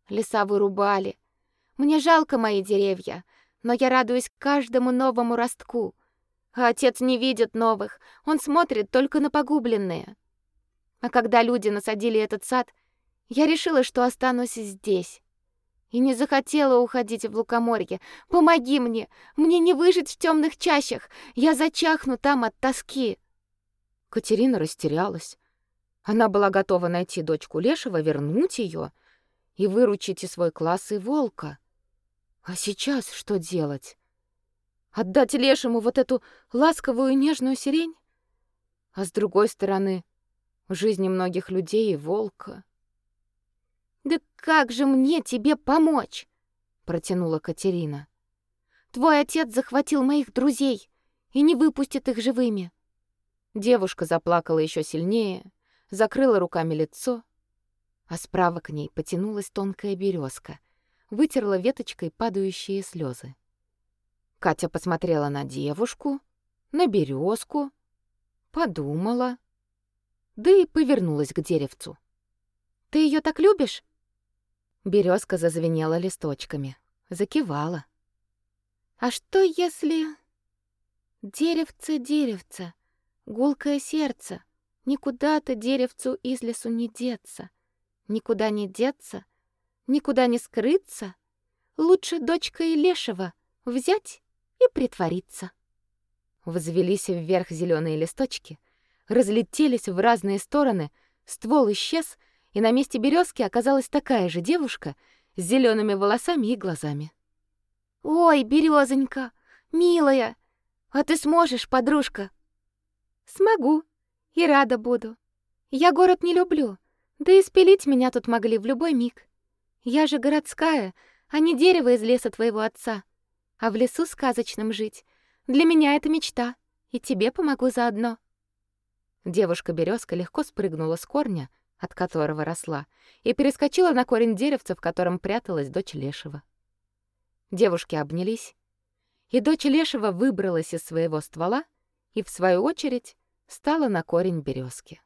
Леса вырубали. Мне жалко мои деревья, но я радуюсь каждому новому ростку. А отец не видит новых, он смотрит только на погубленные. А когда люди насадили этот сад, я решила, что останусь здесь. И не захотела уходить в лукоморье. Помоги мне, мне не выжить в темных чащах, я зачахну там от тоски. Катерина растерялась. Она была готова найти дочку Лешего, вернуть ее и выручить и свой класс, и волка. А сейчас что делать? Отдать Лешему вот эту ласковую нежную сирень? А с другой стороны, в жизни многих людей и волка. «Да как же мне тебе помочь?» — протянула Катерина. «Твой отец захватил моих друзей и не выпустит их живыми». Девушка заплакала еще сильнее, закрыла руками лицо, а справа к ней потянулась тонкая березка, вытерла веточкой падающие слезы. Катя посмотрела на девушку, на березку, подумала, да и повернулась к деревцу. «Ты ее так любишь?» Березка зазвенела листочками, закивала. «А что если...» «Деревце, деревце, гулкое сердце, никуда-то деревцу из лесу не деться, никуда не деться, никуда не скрыться, лучше дочкой лешего взять и притвориться». Взвелись вверх зеленые листочки, разлетелись в разные стороны, ствол исчез — и на месте березки оказалась такая же девушка с зелеными волосами и глазами. «Ой, березонька, милая, а ты сможешь, подружка?» «Смогу и рада буду. Я город не люблю, да и спилить меня тут могли в любой миг. Я же городская, а не дерево из леса твоего отца. А в лесу сказочном жить для меня это мечта, и тебе помогу заодно». девушка березка легко спрыгнула с корня, от которого росла, и перескочила на корень деревца, в котором пряталась дочь Лешего. Девушки обнялись, и дочь Лешего выбралась из своего ствола и, в свою очередь, стала на корень березки.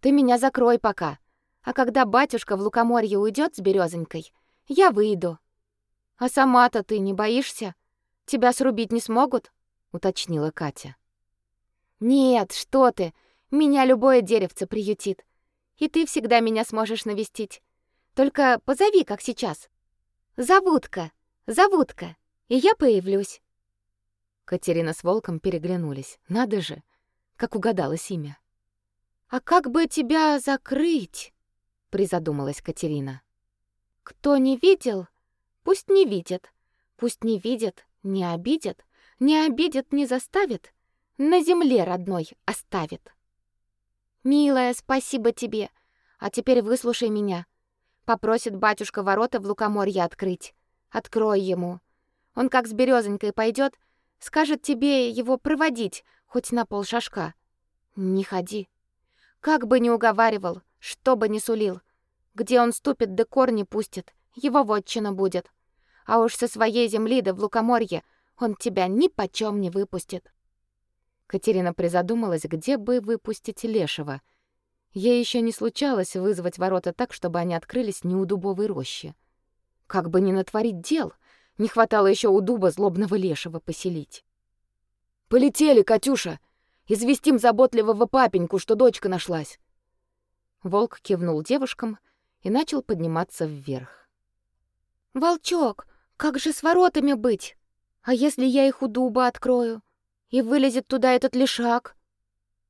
«Ты меня закрой пока, а когда батюшка в лукоморье уйдет с березонькой, я выйду». «А сама-то ты не боишься? Тебя срубить не смогут?» — уточнила Катя. «Нет, что ты, меня любое деревце приютит и ты всегда меня сможешь навестить. Только позови, как сейчас. Завутка, завутка, и я появлюсь. Катерина с Волком переглянулись. Надо же, как угадалось имя. А как бы тебя закрыть? призадумалась Катерина. Кто не видел, пусть не видит. Пусть не видит, не обидит, не обидит, не заставит, на земле родной оставит. «Милая, спасибо тебе. А теперь выслушай меня. Попросит батюшка ворота в лукоморье открыть. Открой ему. Он как с березонькой пойдет, скажет тебе его проводить хоть на полшажка. Не ходи. Как бы ни уговаривал, что бы ни сулил. Где он ступит, да корни пустит, его вотчина будет. А уж со своей земли да в лукоморье он тебя ни почем не выпустит. Катерина призадумалась, где бы выпустить Лешего. Ей еще не случалось вызвать ворота так, чтобы они открылись не у дубовой рощи. Как бы ни натворить дел, не хватало еще у дуба злобного Лешего поселить. «Полетели, Катюша! Известим заботливого папеньку, что дочка нашлась!» Волк кивнул девушкам и начал подниматься вверх. «Волчок, как же с воротами быть? А если я их у дуба открою? И вылезет туда этот лишак.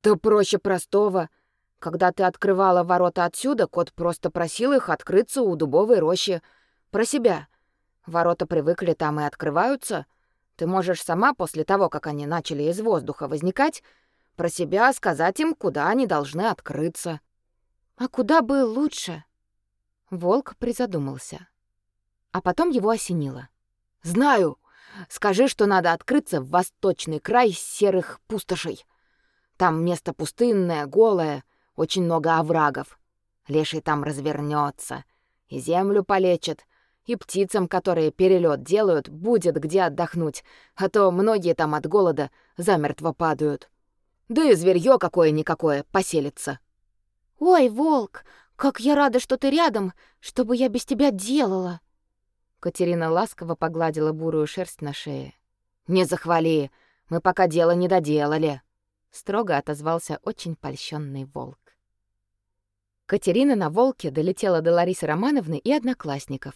Да проще простого. Когда ты открывала ворота отсюда, кот просто просил их открыться у дубовой рощи. Про себя. Ворота привыкли там и открываются. Ты можешь сама после того, как они начали из воздуха возникать, про себя сказать им, куда они должны открыться. А куда бы лучше? Волк призадумался. А потом его осенило. Знаю. Скажи, что надо открыться в восточный край серых пустошей. Там место пустынное, голое, очень много оврагов. Леший там развернется, и землю полечит, и птицам, которые перелет делают, будет где отдохнуть, а то многие там от голода замертво падают. Да и зверьё какое-никакое поселится. «Ой, волк, как я рада, что ты рядом, чтобы я без тебя делала!» Катерина ласково погладила бурую шерсть на шее. «Не захвали, мы пока дело не доделали», — строго отозвался очень польщенный волк. Катерина на волке долетела до Ларисы Романовны и одноклассников.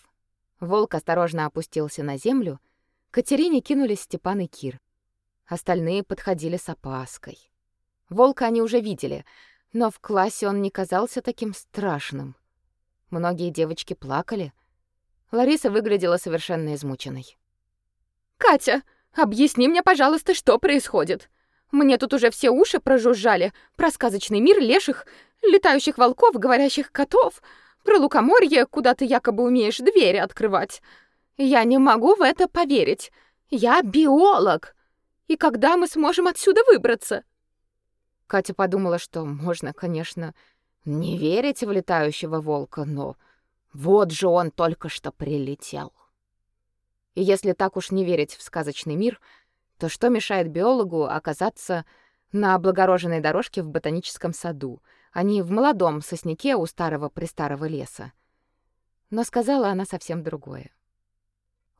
Волк осторожно опустился на землю, Катерине кинулись Степан и Кир. Остальные подходили с опаской. Волка они уже видели, но в классе он не казался таким страшным. Многие девочки плакали. Лариса выглядела совершенно измученной. «Катя, объясни мне, пожалуйста, что происходит. Мне тут уже все уши прожужжали про сказочный мир леших, летающих волков, говорящих котов, про лукоморье, куда ты якобы умеешь двери открывать. Я не могу в это поверить. Я биолог. И когда мы сможем отсюда выбраться?» Катя подумала, что можно, конечно, не верить в летающего волка, но вот же он только что прилетел. И если так уж не верить в сказочный мир, то что мешает биологу оказаться на облагороженной дорожке в ботаническом саду, а не в молодом сосняке у старого-престарого леса? Но сказала она совсем другое.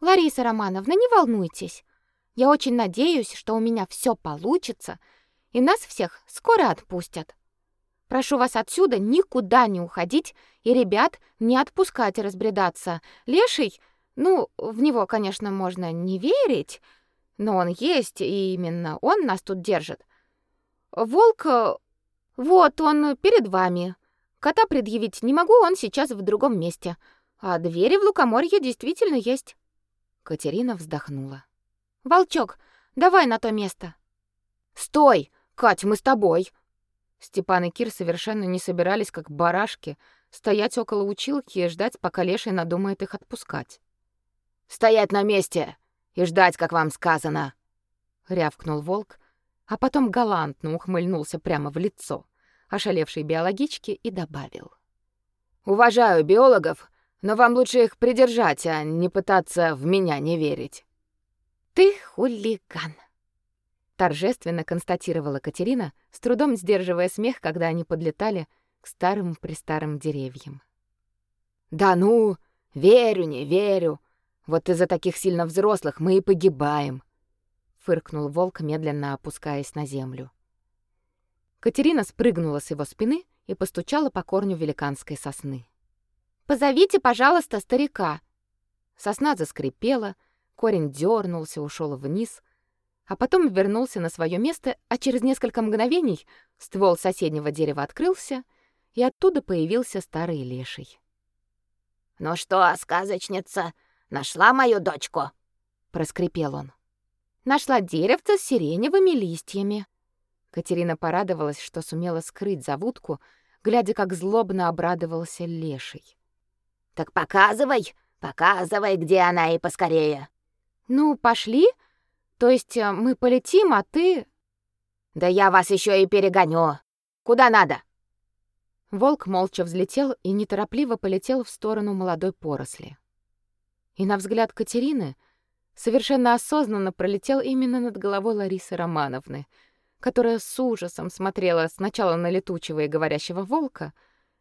«Лариса Романовна, не волнуйтесь. Я очень надеюсь, что у меня все получится — и нас всех скоро отпустят. Прошу вас отсюда никуда не уходить и ребят не отпускать разбредаться. Леший, ну, в него, конечно, можно не верить, но он есть, и именно он нас тут держит. Волк, вот он перед вами. Кота предъявить не могу, он сейчас в другом месте. А двери в лукоморье действительно есть. Катерина вздохнула. Волчок, давай на то место. Стой! Кать, мы с тобой. Степан и Кир совершенно не собирались, как барашки, стоять около училки и ждать, пока Леший надумает их отпускать. Стоять на месте и ждать, как вам сказано, рявкнул волк, а потом галантно ухмыльнулся прямо в лицо ошалевшей биологичке и добавил: Уважаю биологов, но вам лучше их придержать, а не пытаться в меня не верить. Ты хулиган торжественно констатировала Катерина, с трудом сдерживая смех, когда они подлетали к старым-престарым деревьям. Да ну, верю, не верю. Вот из-за таких сильно взрослых мы и погибаем, фыркнул волк, медленно опускаясь на землю. Катерина спрыгнула с его спины и постучала по корню великанской сосны. Позовите, пожалуйста, старика. Сосна заскрипела, корень дернулся, ушел вниз, а потом вернулся на свое место, а через несколько мгновений ствол соседнего дерева открылся, и оттуда появился старый леший. «Ну что, сказочница, нашла мою дочку?» — проскрипел он. «Нашла деревце с сиреневыми листьями». Катерина порадовалась, что сумела скрыть завудку, глядя, как злобно обрадовался леший. «Так показывай, показывай, где она и поскорее». «Ну, пошли», то есть э, мы полетим, а ты Да я вас еще и перегоню. Куда надо? Волк молча взлетел и неторопливо полетел в сторону молодой поросли. И на взгляд Катерины совершенно осознанно пролетел именно над головой Ларисы Романовны, которая с ужасом смотрела сначала на летучего и говорящего волка,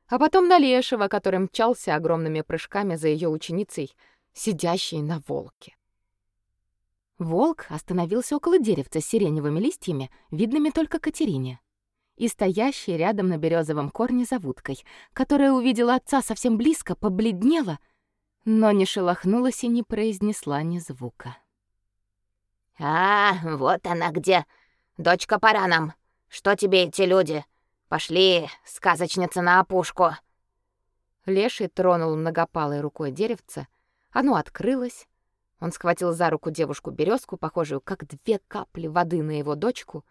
а потом на лешего, который мчался огромными прыжками за ее ученицей, сидящей на волке. Волк остановился около деревца с сиреневыми листьями, видными только Катерине, и стоящей рядом на березовом корне за вудкой, которая увидела отца совсем близко, побледнела, но не шелохнулась и не произнесла ни звука. «А, вот она где! Дочка, пора нам! Что тебе эти люди? Пошли, сказочница, на опушку!» Леший тронул многопалой рукой деревце, оно открылось, он схватил за руку девушку березку, похожую как две капли воды на его дочку,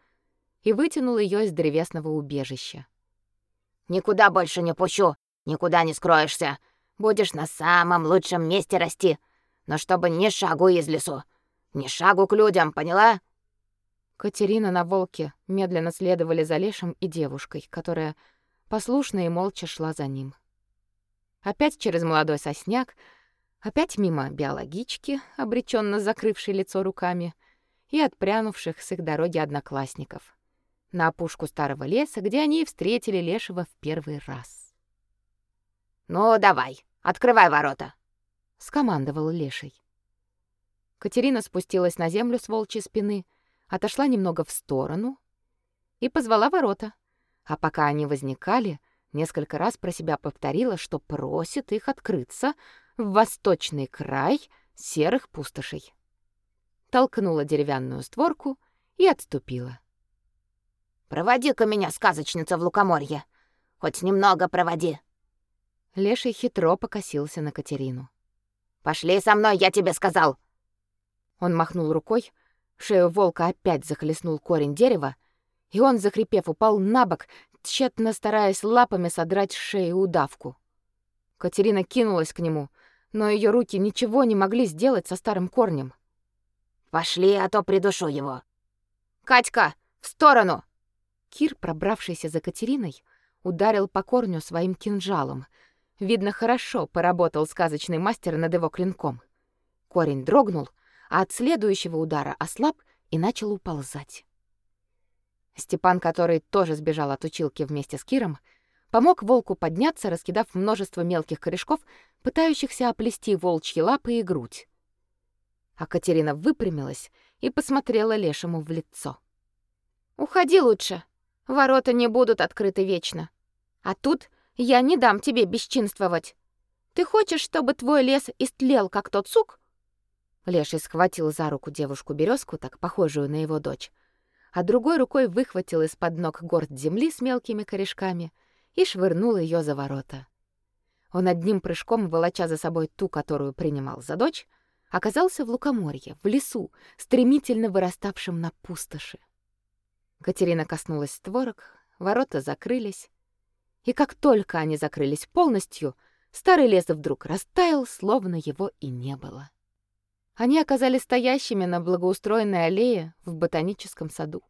и вытянул ее из древесного убежища. Никуда больше не пущу, никуда не скроешься. Будешь на самом лучшем месте расти, но чтобы ни шагу из лесу, ни шагу к людям, поняла? Катерина на волке медленно следовали за Лешем и девушкой, которая послушно и молча шла за ним. Опять через молодой сосняк, Опять мимо биологички, обреченно закрывшей лицо руками, и отпрянувших с их дороги одноклассников. На опушку старого леса, где они и встретили Лешего в первый раз. «Ну, давай, открывай ворота!» — скомандовал Леший. Катерина спустилась на землю с волчьей спины, отошла немного в сторону и позвала ворота. А пока они возникали, несколько раз про себя повторила, что просит их открыться — в восточный край серых пустошей. Толкнула деревянную створку и отступила. «Проводи-ка меня, сказочница, в лукоморье. Хоть немного проводи». Леший хитро покосился на Катерину. «Пошли со мной, я тебе сказал!» Он махнул рукой, шею волка опять захлестнул корень дерева, и он, захрипев, упал на бок, тщетно стараясь лапами содрать с шеи удавку. Катерина кинулась к нему, но ее руки ничего не могли сделать со старым корнем. «Пошли, а то придушу его!» «Катька, в сторону!» Кир, пробравшийся за Катериной, ударил по корню своим кинжалом. Видно, хорошо поработал сказочный мастер над его клинком. Корень дрогнул, а от следующего удара ослаб и начал уползать. Степан, который тоже сбежал от училки вместе с Киром, помог волку подняться, раскидав множество мелких корешков, пытающихся оплести волчьи лапы и грудь. А Катерина выпрямилась и посмотрела лешему в лицо. «Уходи лучше. Ворота не будут открыты вечно. А тут я не дам тебе бесчинствовать. Ты хочешь, чтобы твой лес истлел, как тот сук?» Леший схватил за руку девушку березку, так похожую на его дочь, а другой рукой выхватил из-под ног горсть земли с мелкими корешками и швырнул ее за ворота. Он одним прыжком, волоча за собой ту, которую принимал за дочь, оказался в лукоморье, в лесу, стремительно выраставшем на пустоши. Катерина коснулась створок, ворота закрылись, и как только они закрылись полностью, старый лес вдруг растаял, словно его и не было. Они оказались стоящими на благоустроенной аллее в ботаническом саду.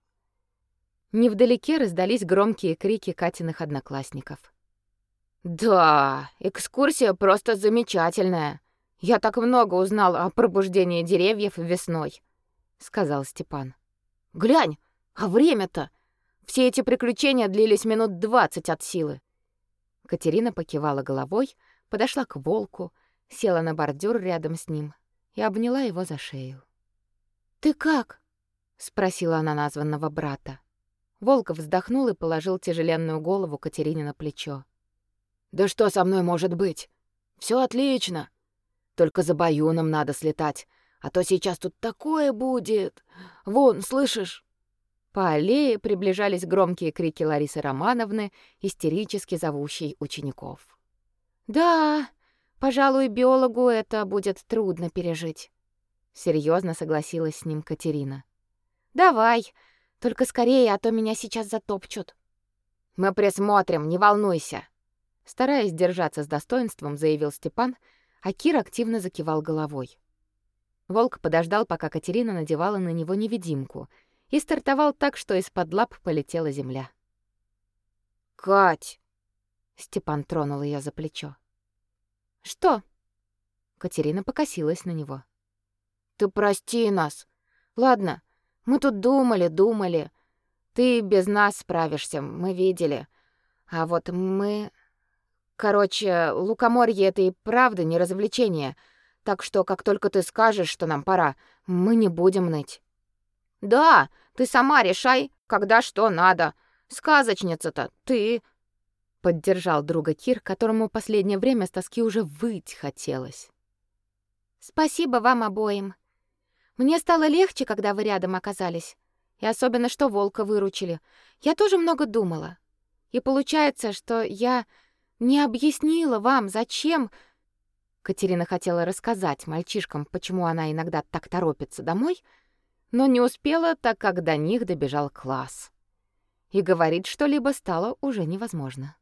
Невдалеке раздались громкие крики Катиных одноклассников. «Да, экскурсия просто замечательная. Я так много узнал о пробуждении деревьев весной», — сказал Степан. «Глянь, а время-то! Все эти приключения длились минут двадцать от силы». Катерина покивала головой, подошла к волку, села на бордюр рядом с ним и обняла его за шею. «Ты как?» — спросила она названного брата. Волк вздохнул и положил тяжеленную голову Катерине на плечо. «Да что со мной может быть? Все отлично. Только за Баюном надо слетать, а то сейчас тут такое будет. Вон, слышишь?» По аллее приближались громкие крики Ларисы Романовны, истерически зовущей учеников. «Да, Пожалуй, биологу это будет трудно пережить. Серьезно согласилась с ним Катерина. Давай, только скорее, а то меня сейчас затопчут. Мы присмотрим, не волнуйся. Стараясь держаться с достоинством, заявил Степан, а Кир активно закивал головой. Волк подождал, пока Катерина надевала на него невидимку, и стартовал так, что из-под лап полетела земля. «Кать!» Степан тронул ее за плечо. Что? Катерина покосилась на него. Ты прости нас. Ладно, мы тут думали, думали. Ты без нас справишься, мы видели. А вот мы Короче, лукоморье это и правда не развлечение. Так что как только ты скажешь, что нам пора, мы не будем ныть. Да, ты сама решай, когда что надо. Сказочница-то ты Поддержал друга Кир, которому последнее время с тоски уже выть хотелось. Спасибо вам обоим. Мне стало легче, когда вы рядом оказались. И особенно, что волка выручили. Я тоже много думала. И получается, что я не объяснила вам, зачем... Катерина хотела рассказать мальчишкам, почему она иногда так торопится домой, но не успела, так как до них добежал класс. И говорить что-либо стало уже невозможно.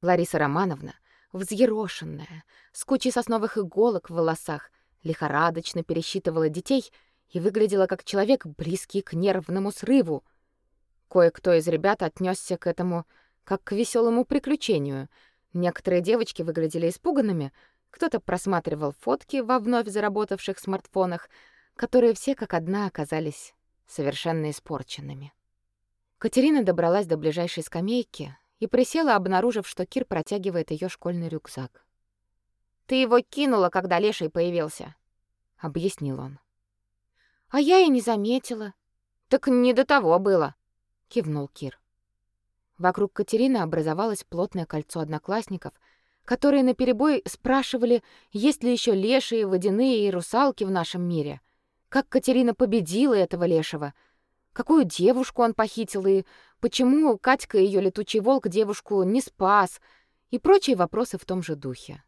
Лариса Романовна, взъерошенная, с кучей сосновых иголок в волосах, лихорадочно пересчитывала детей и выглядела как человек, близкий к нервному срыву. Кое-кто из ребят отнесся к этому как к веселому приключению. Некоторые девочки выглядели испуганными, кто-то просматривал фотки во вновь заработавших смартфонах, которые все как одна оказались совершенно испорченными. Катерина добралась до ближайшей скамейки, и присела, обнаружив, что Кир протягивает ее школьный рюкзак. «Ты его кинула, когда Леший появился», — объяснил он. «А я и не заметила». «Так не до того было», — кивнул Кир. Вокруг Катерины образовалось плотное кольцо одноклассников, которые наперебой спрашивали, есть ли еще лешие, водяные и русалки в нашем мире. Как Катерина победила этого лешего, какую девушку он похитил и почему Катька ее летучий волк девушку не спас и прочие вопросы в том же духе.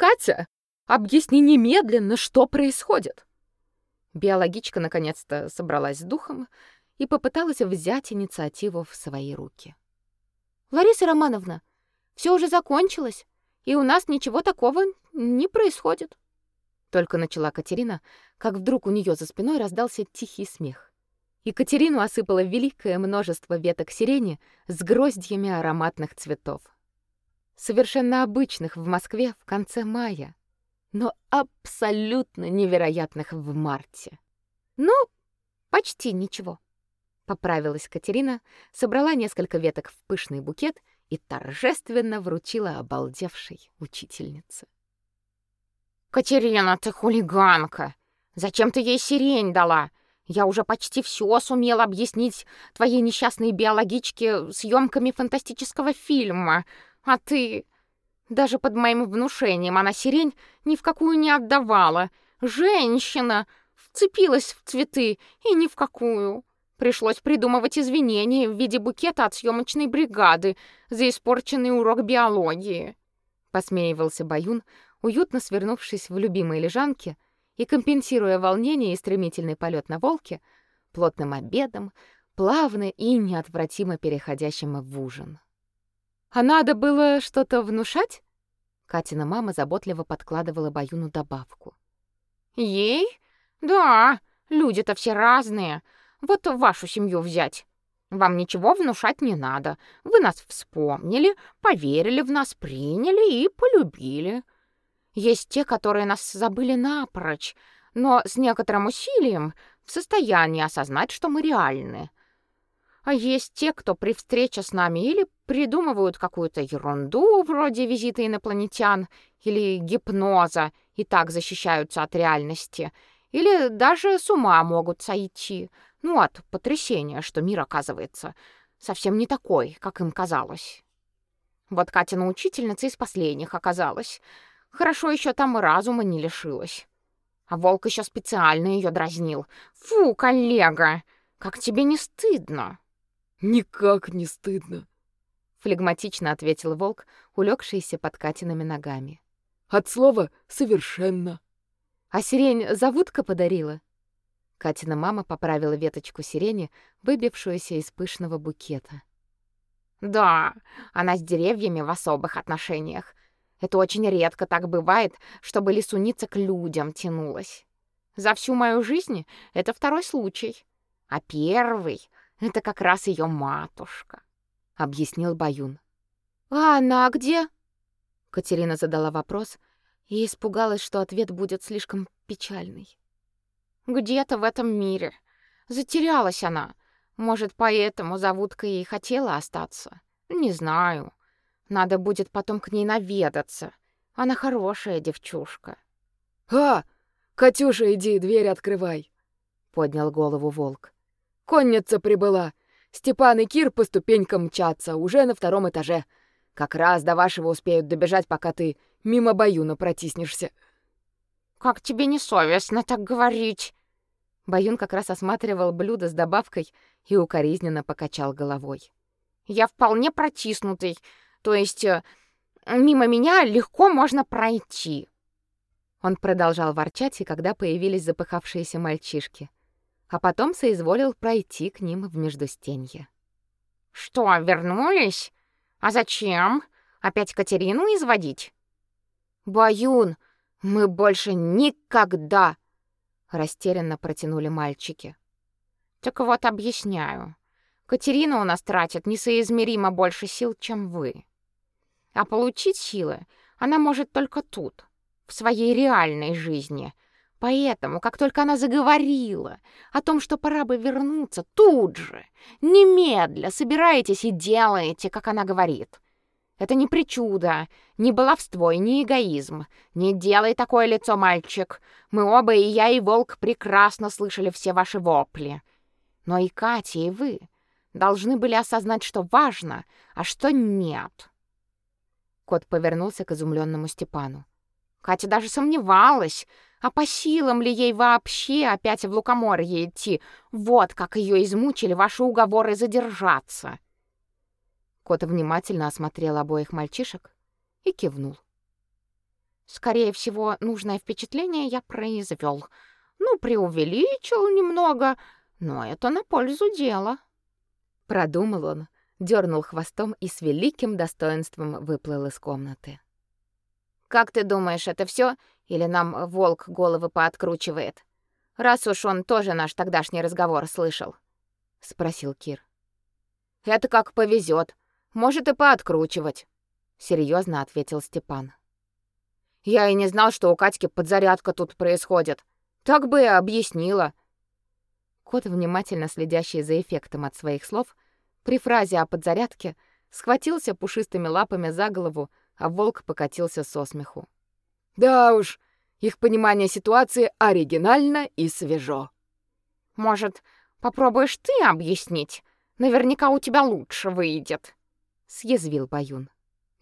Катя, объясни немедленно, что происходит. Биологичка наконец-то собралась с духом и попыталась взять инициативу в свои руки. Лариса Романовна, все уже закончилось, и у нас ничего такого не происходит. Только начала Катерина, как вдруг у нее за спиной раздался тихий смех. И Катерину осыпало великое множество веток сирени с гроздьями ароматных цветов. Совершенно обычных в Москве в конце мая, но абсолютно невероятных в марте. Ну, почти ничего. Поправилась Катерина, собрала несколько веток в пышный букет и торжественно вручила обалдевшей учительнице. «Катерина, ты хулиганка! Зачем ты ей сирень дала? Я уже почти все сумела объяснить твоей несчастной биологичке съемками фантастического фильма, а ты...» Даже под моим внушением она сирень ни в какую не отдавала. Женщина вцепилась в цветы и ни в какую. Пришлось придумывать извинения в виде букета от съемочной бригады за испорченный урок биологии. Посмеивался Баюн, уютно свернувшись в любимой лежанке и компенсируя волнение и стремительный полет на волке плотным обедом, плавно и неотвратимо переходящим в ужин. А надо было что-то внушать? Катина мама заботливо подкладывала Баюну добавку. Ей? Да, люди-то все разные. Вот вашу семью взять. Вам ничего внушать не надо. Вы нас вспомнили, поверили в нас, приняли и полюбили. Есть те, которые нас забыли напрочь, но с некоторым усилием в состоянии осознать, что мы реальны. А есть те, кто при встрече с нами или придумывают какую-то ерунду вроде визита инопланетян или гипноза и так защищаются от реальности, или даже с ума могут сойти, ну, от потрясения, что мир, оказывается, совсем не такой, как им казалось. Вот Катина учительница из последних оказалась. Хорошо еще там и разума не лишилась. А волк еще специально ее дразнил. Фу, коллега, как тебе не стыдно? Никак не стыдно, флегматично ответил волк, улегшийся под Катиными ногами. От слова совершенно. А сирень завудка подарила. Катина мама поправила веточку сирени, выбившуюся из пышного букета. Да, она с деревьями в особых отношениях. Это очень редко так бывает, чтобы лисуница к людям тянулась. За всю мою жизнь это второй случай. А первый — это как раз ее матушка, — объяснил Баюн. «А она где?» Катерина задала вопрос и испугалась, что ответ будет слишком печальный. Где-то в этом мире. Затерялась она. Может, поэтому завудка и хотела остаться. Не знаю. Надо будет потом к ней наведаться. Она хорошая девчушка. А, Катюша, иди, дверь открывай, поднял голову волк. Конница прибыла. Степан и Кир по ступенькам мчатся, уже на втором этаже. Как раз до вашего успеют добежать, пока ты мимо Баюна протиснешься. Как тебе не совестно так говорить? Баюн как раз осматривал блюдо с добавкой и укоризненно покачал головой. Я вполне протиснутый, то есть э, мимо меня легко можно пройти. Он продолжал ворчать, и когда появились запыхавшиеся мальчишки, а потом соизволил пройти к ним в междустенье. Что, вернулись? А зачем? Опять Катерину изводить? Баюн, мы больше никогда, растерянно протянули мальчики. Так вот объясняю. Катерина у нас тратит несоизмеримо больше сил, чем вы. А получить силы она может только тут, в своей реальной жизни. Поэтому, как только она заговорила о том, что пора бы вернуться, тут же, немедля собираетесь и делаете, как она говорит. Это не причуда, не баловство и не эгоизм. Не делай такое лицо, мальчик. Мы оба, и я, и Волк, прекрасно слышали все ваши вопли. Но и Катя, и вы должны были осознать, что важно, а что нет. Кот повернулся к изумленному Степану. Катя даже сомневалась, а по силам ли ей вообще опять в лукоморье идти? Вот как ее измучили ваши уговоры задержаться. Кот внимательно осмотрел обоих мальчишек и кивнул. Скорее всего, нужное впечатление я произвел. Ну, преувеличил немного, но это на пользу дела. Продумал он, дернул хвостом и с великим достоинством выплыл из комнаты. Как ты думаешь, это все или нам волк головы пооткручивает? Раз уж он тоже наш тогдашний разговор слышал, спросил Кир. Это как повезет, может и пооткручивать, серьезно ответил Степан. Я и не знал, что у Катьки подзарядка тут происходит. Так бы и объяснила. Кот, внимательно следящий за эффектом от своих слов, при фразе о подзарядке схватился пушистыми лапами за голову а волк покатился со смеху. Да уж, их понимание ситуации оригинально и свежо. Может, попробуешь ты объяснить? Наверняка у тебя лучше выйдет, съязвил Баюн.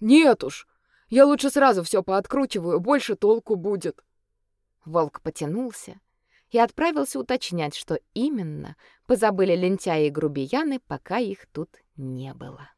Нет уж. Я лучше сразу все пооткручиваю, больше толку будет. Волк потянулся и отправился уточнять, что именно позабыли лентяи и грубияны, пока их тут не было.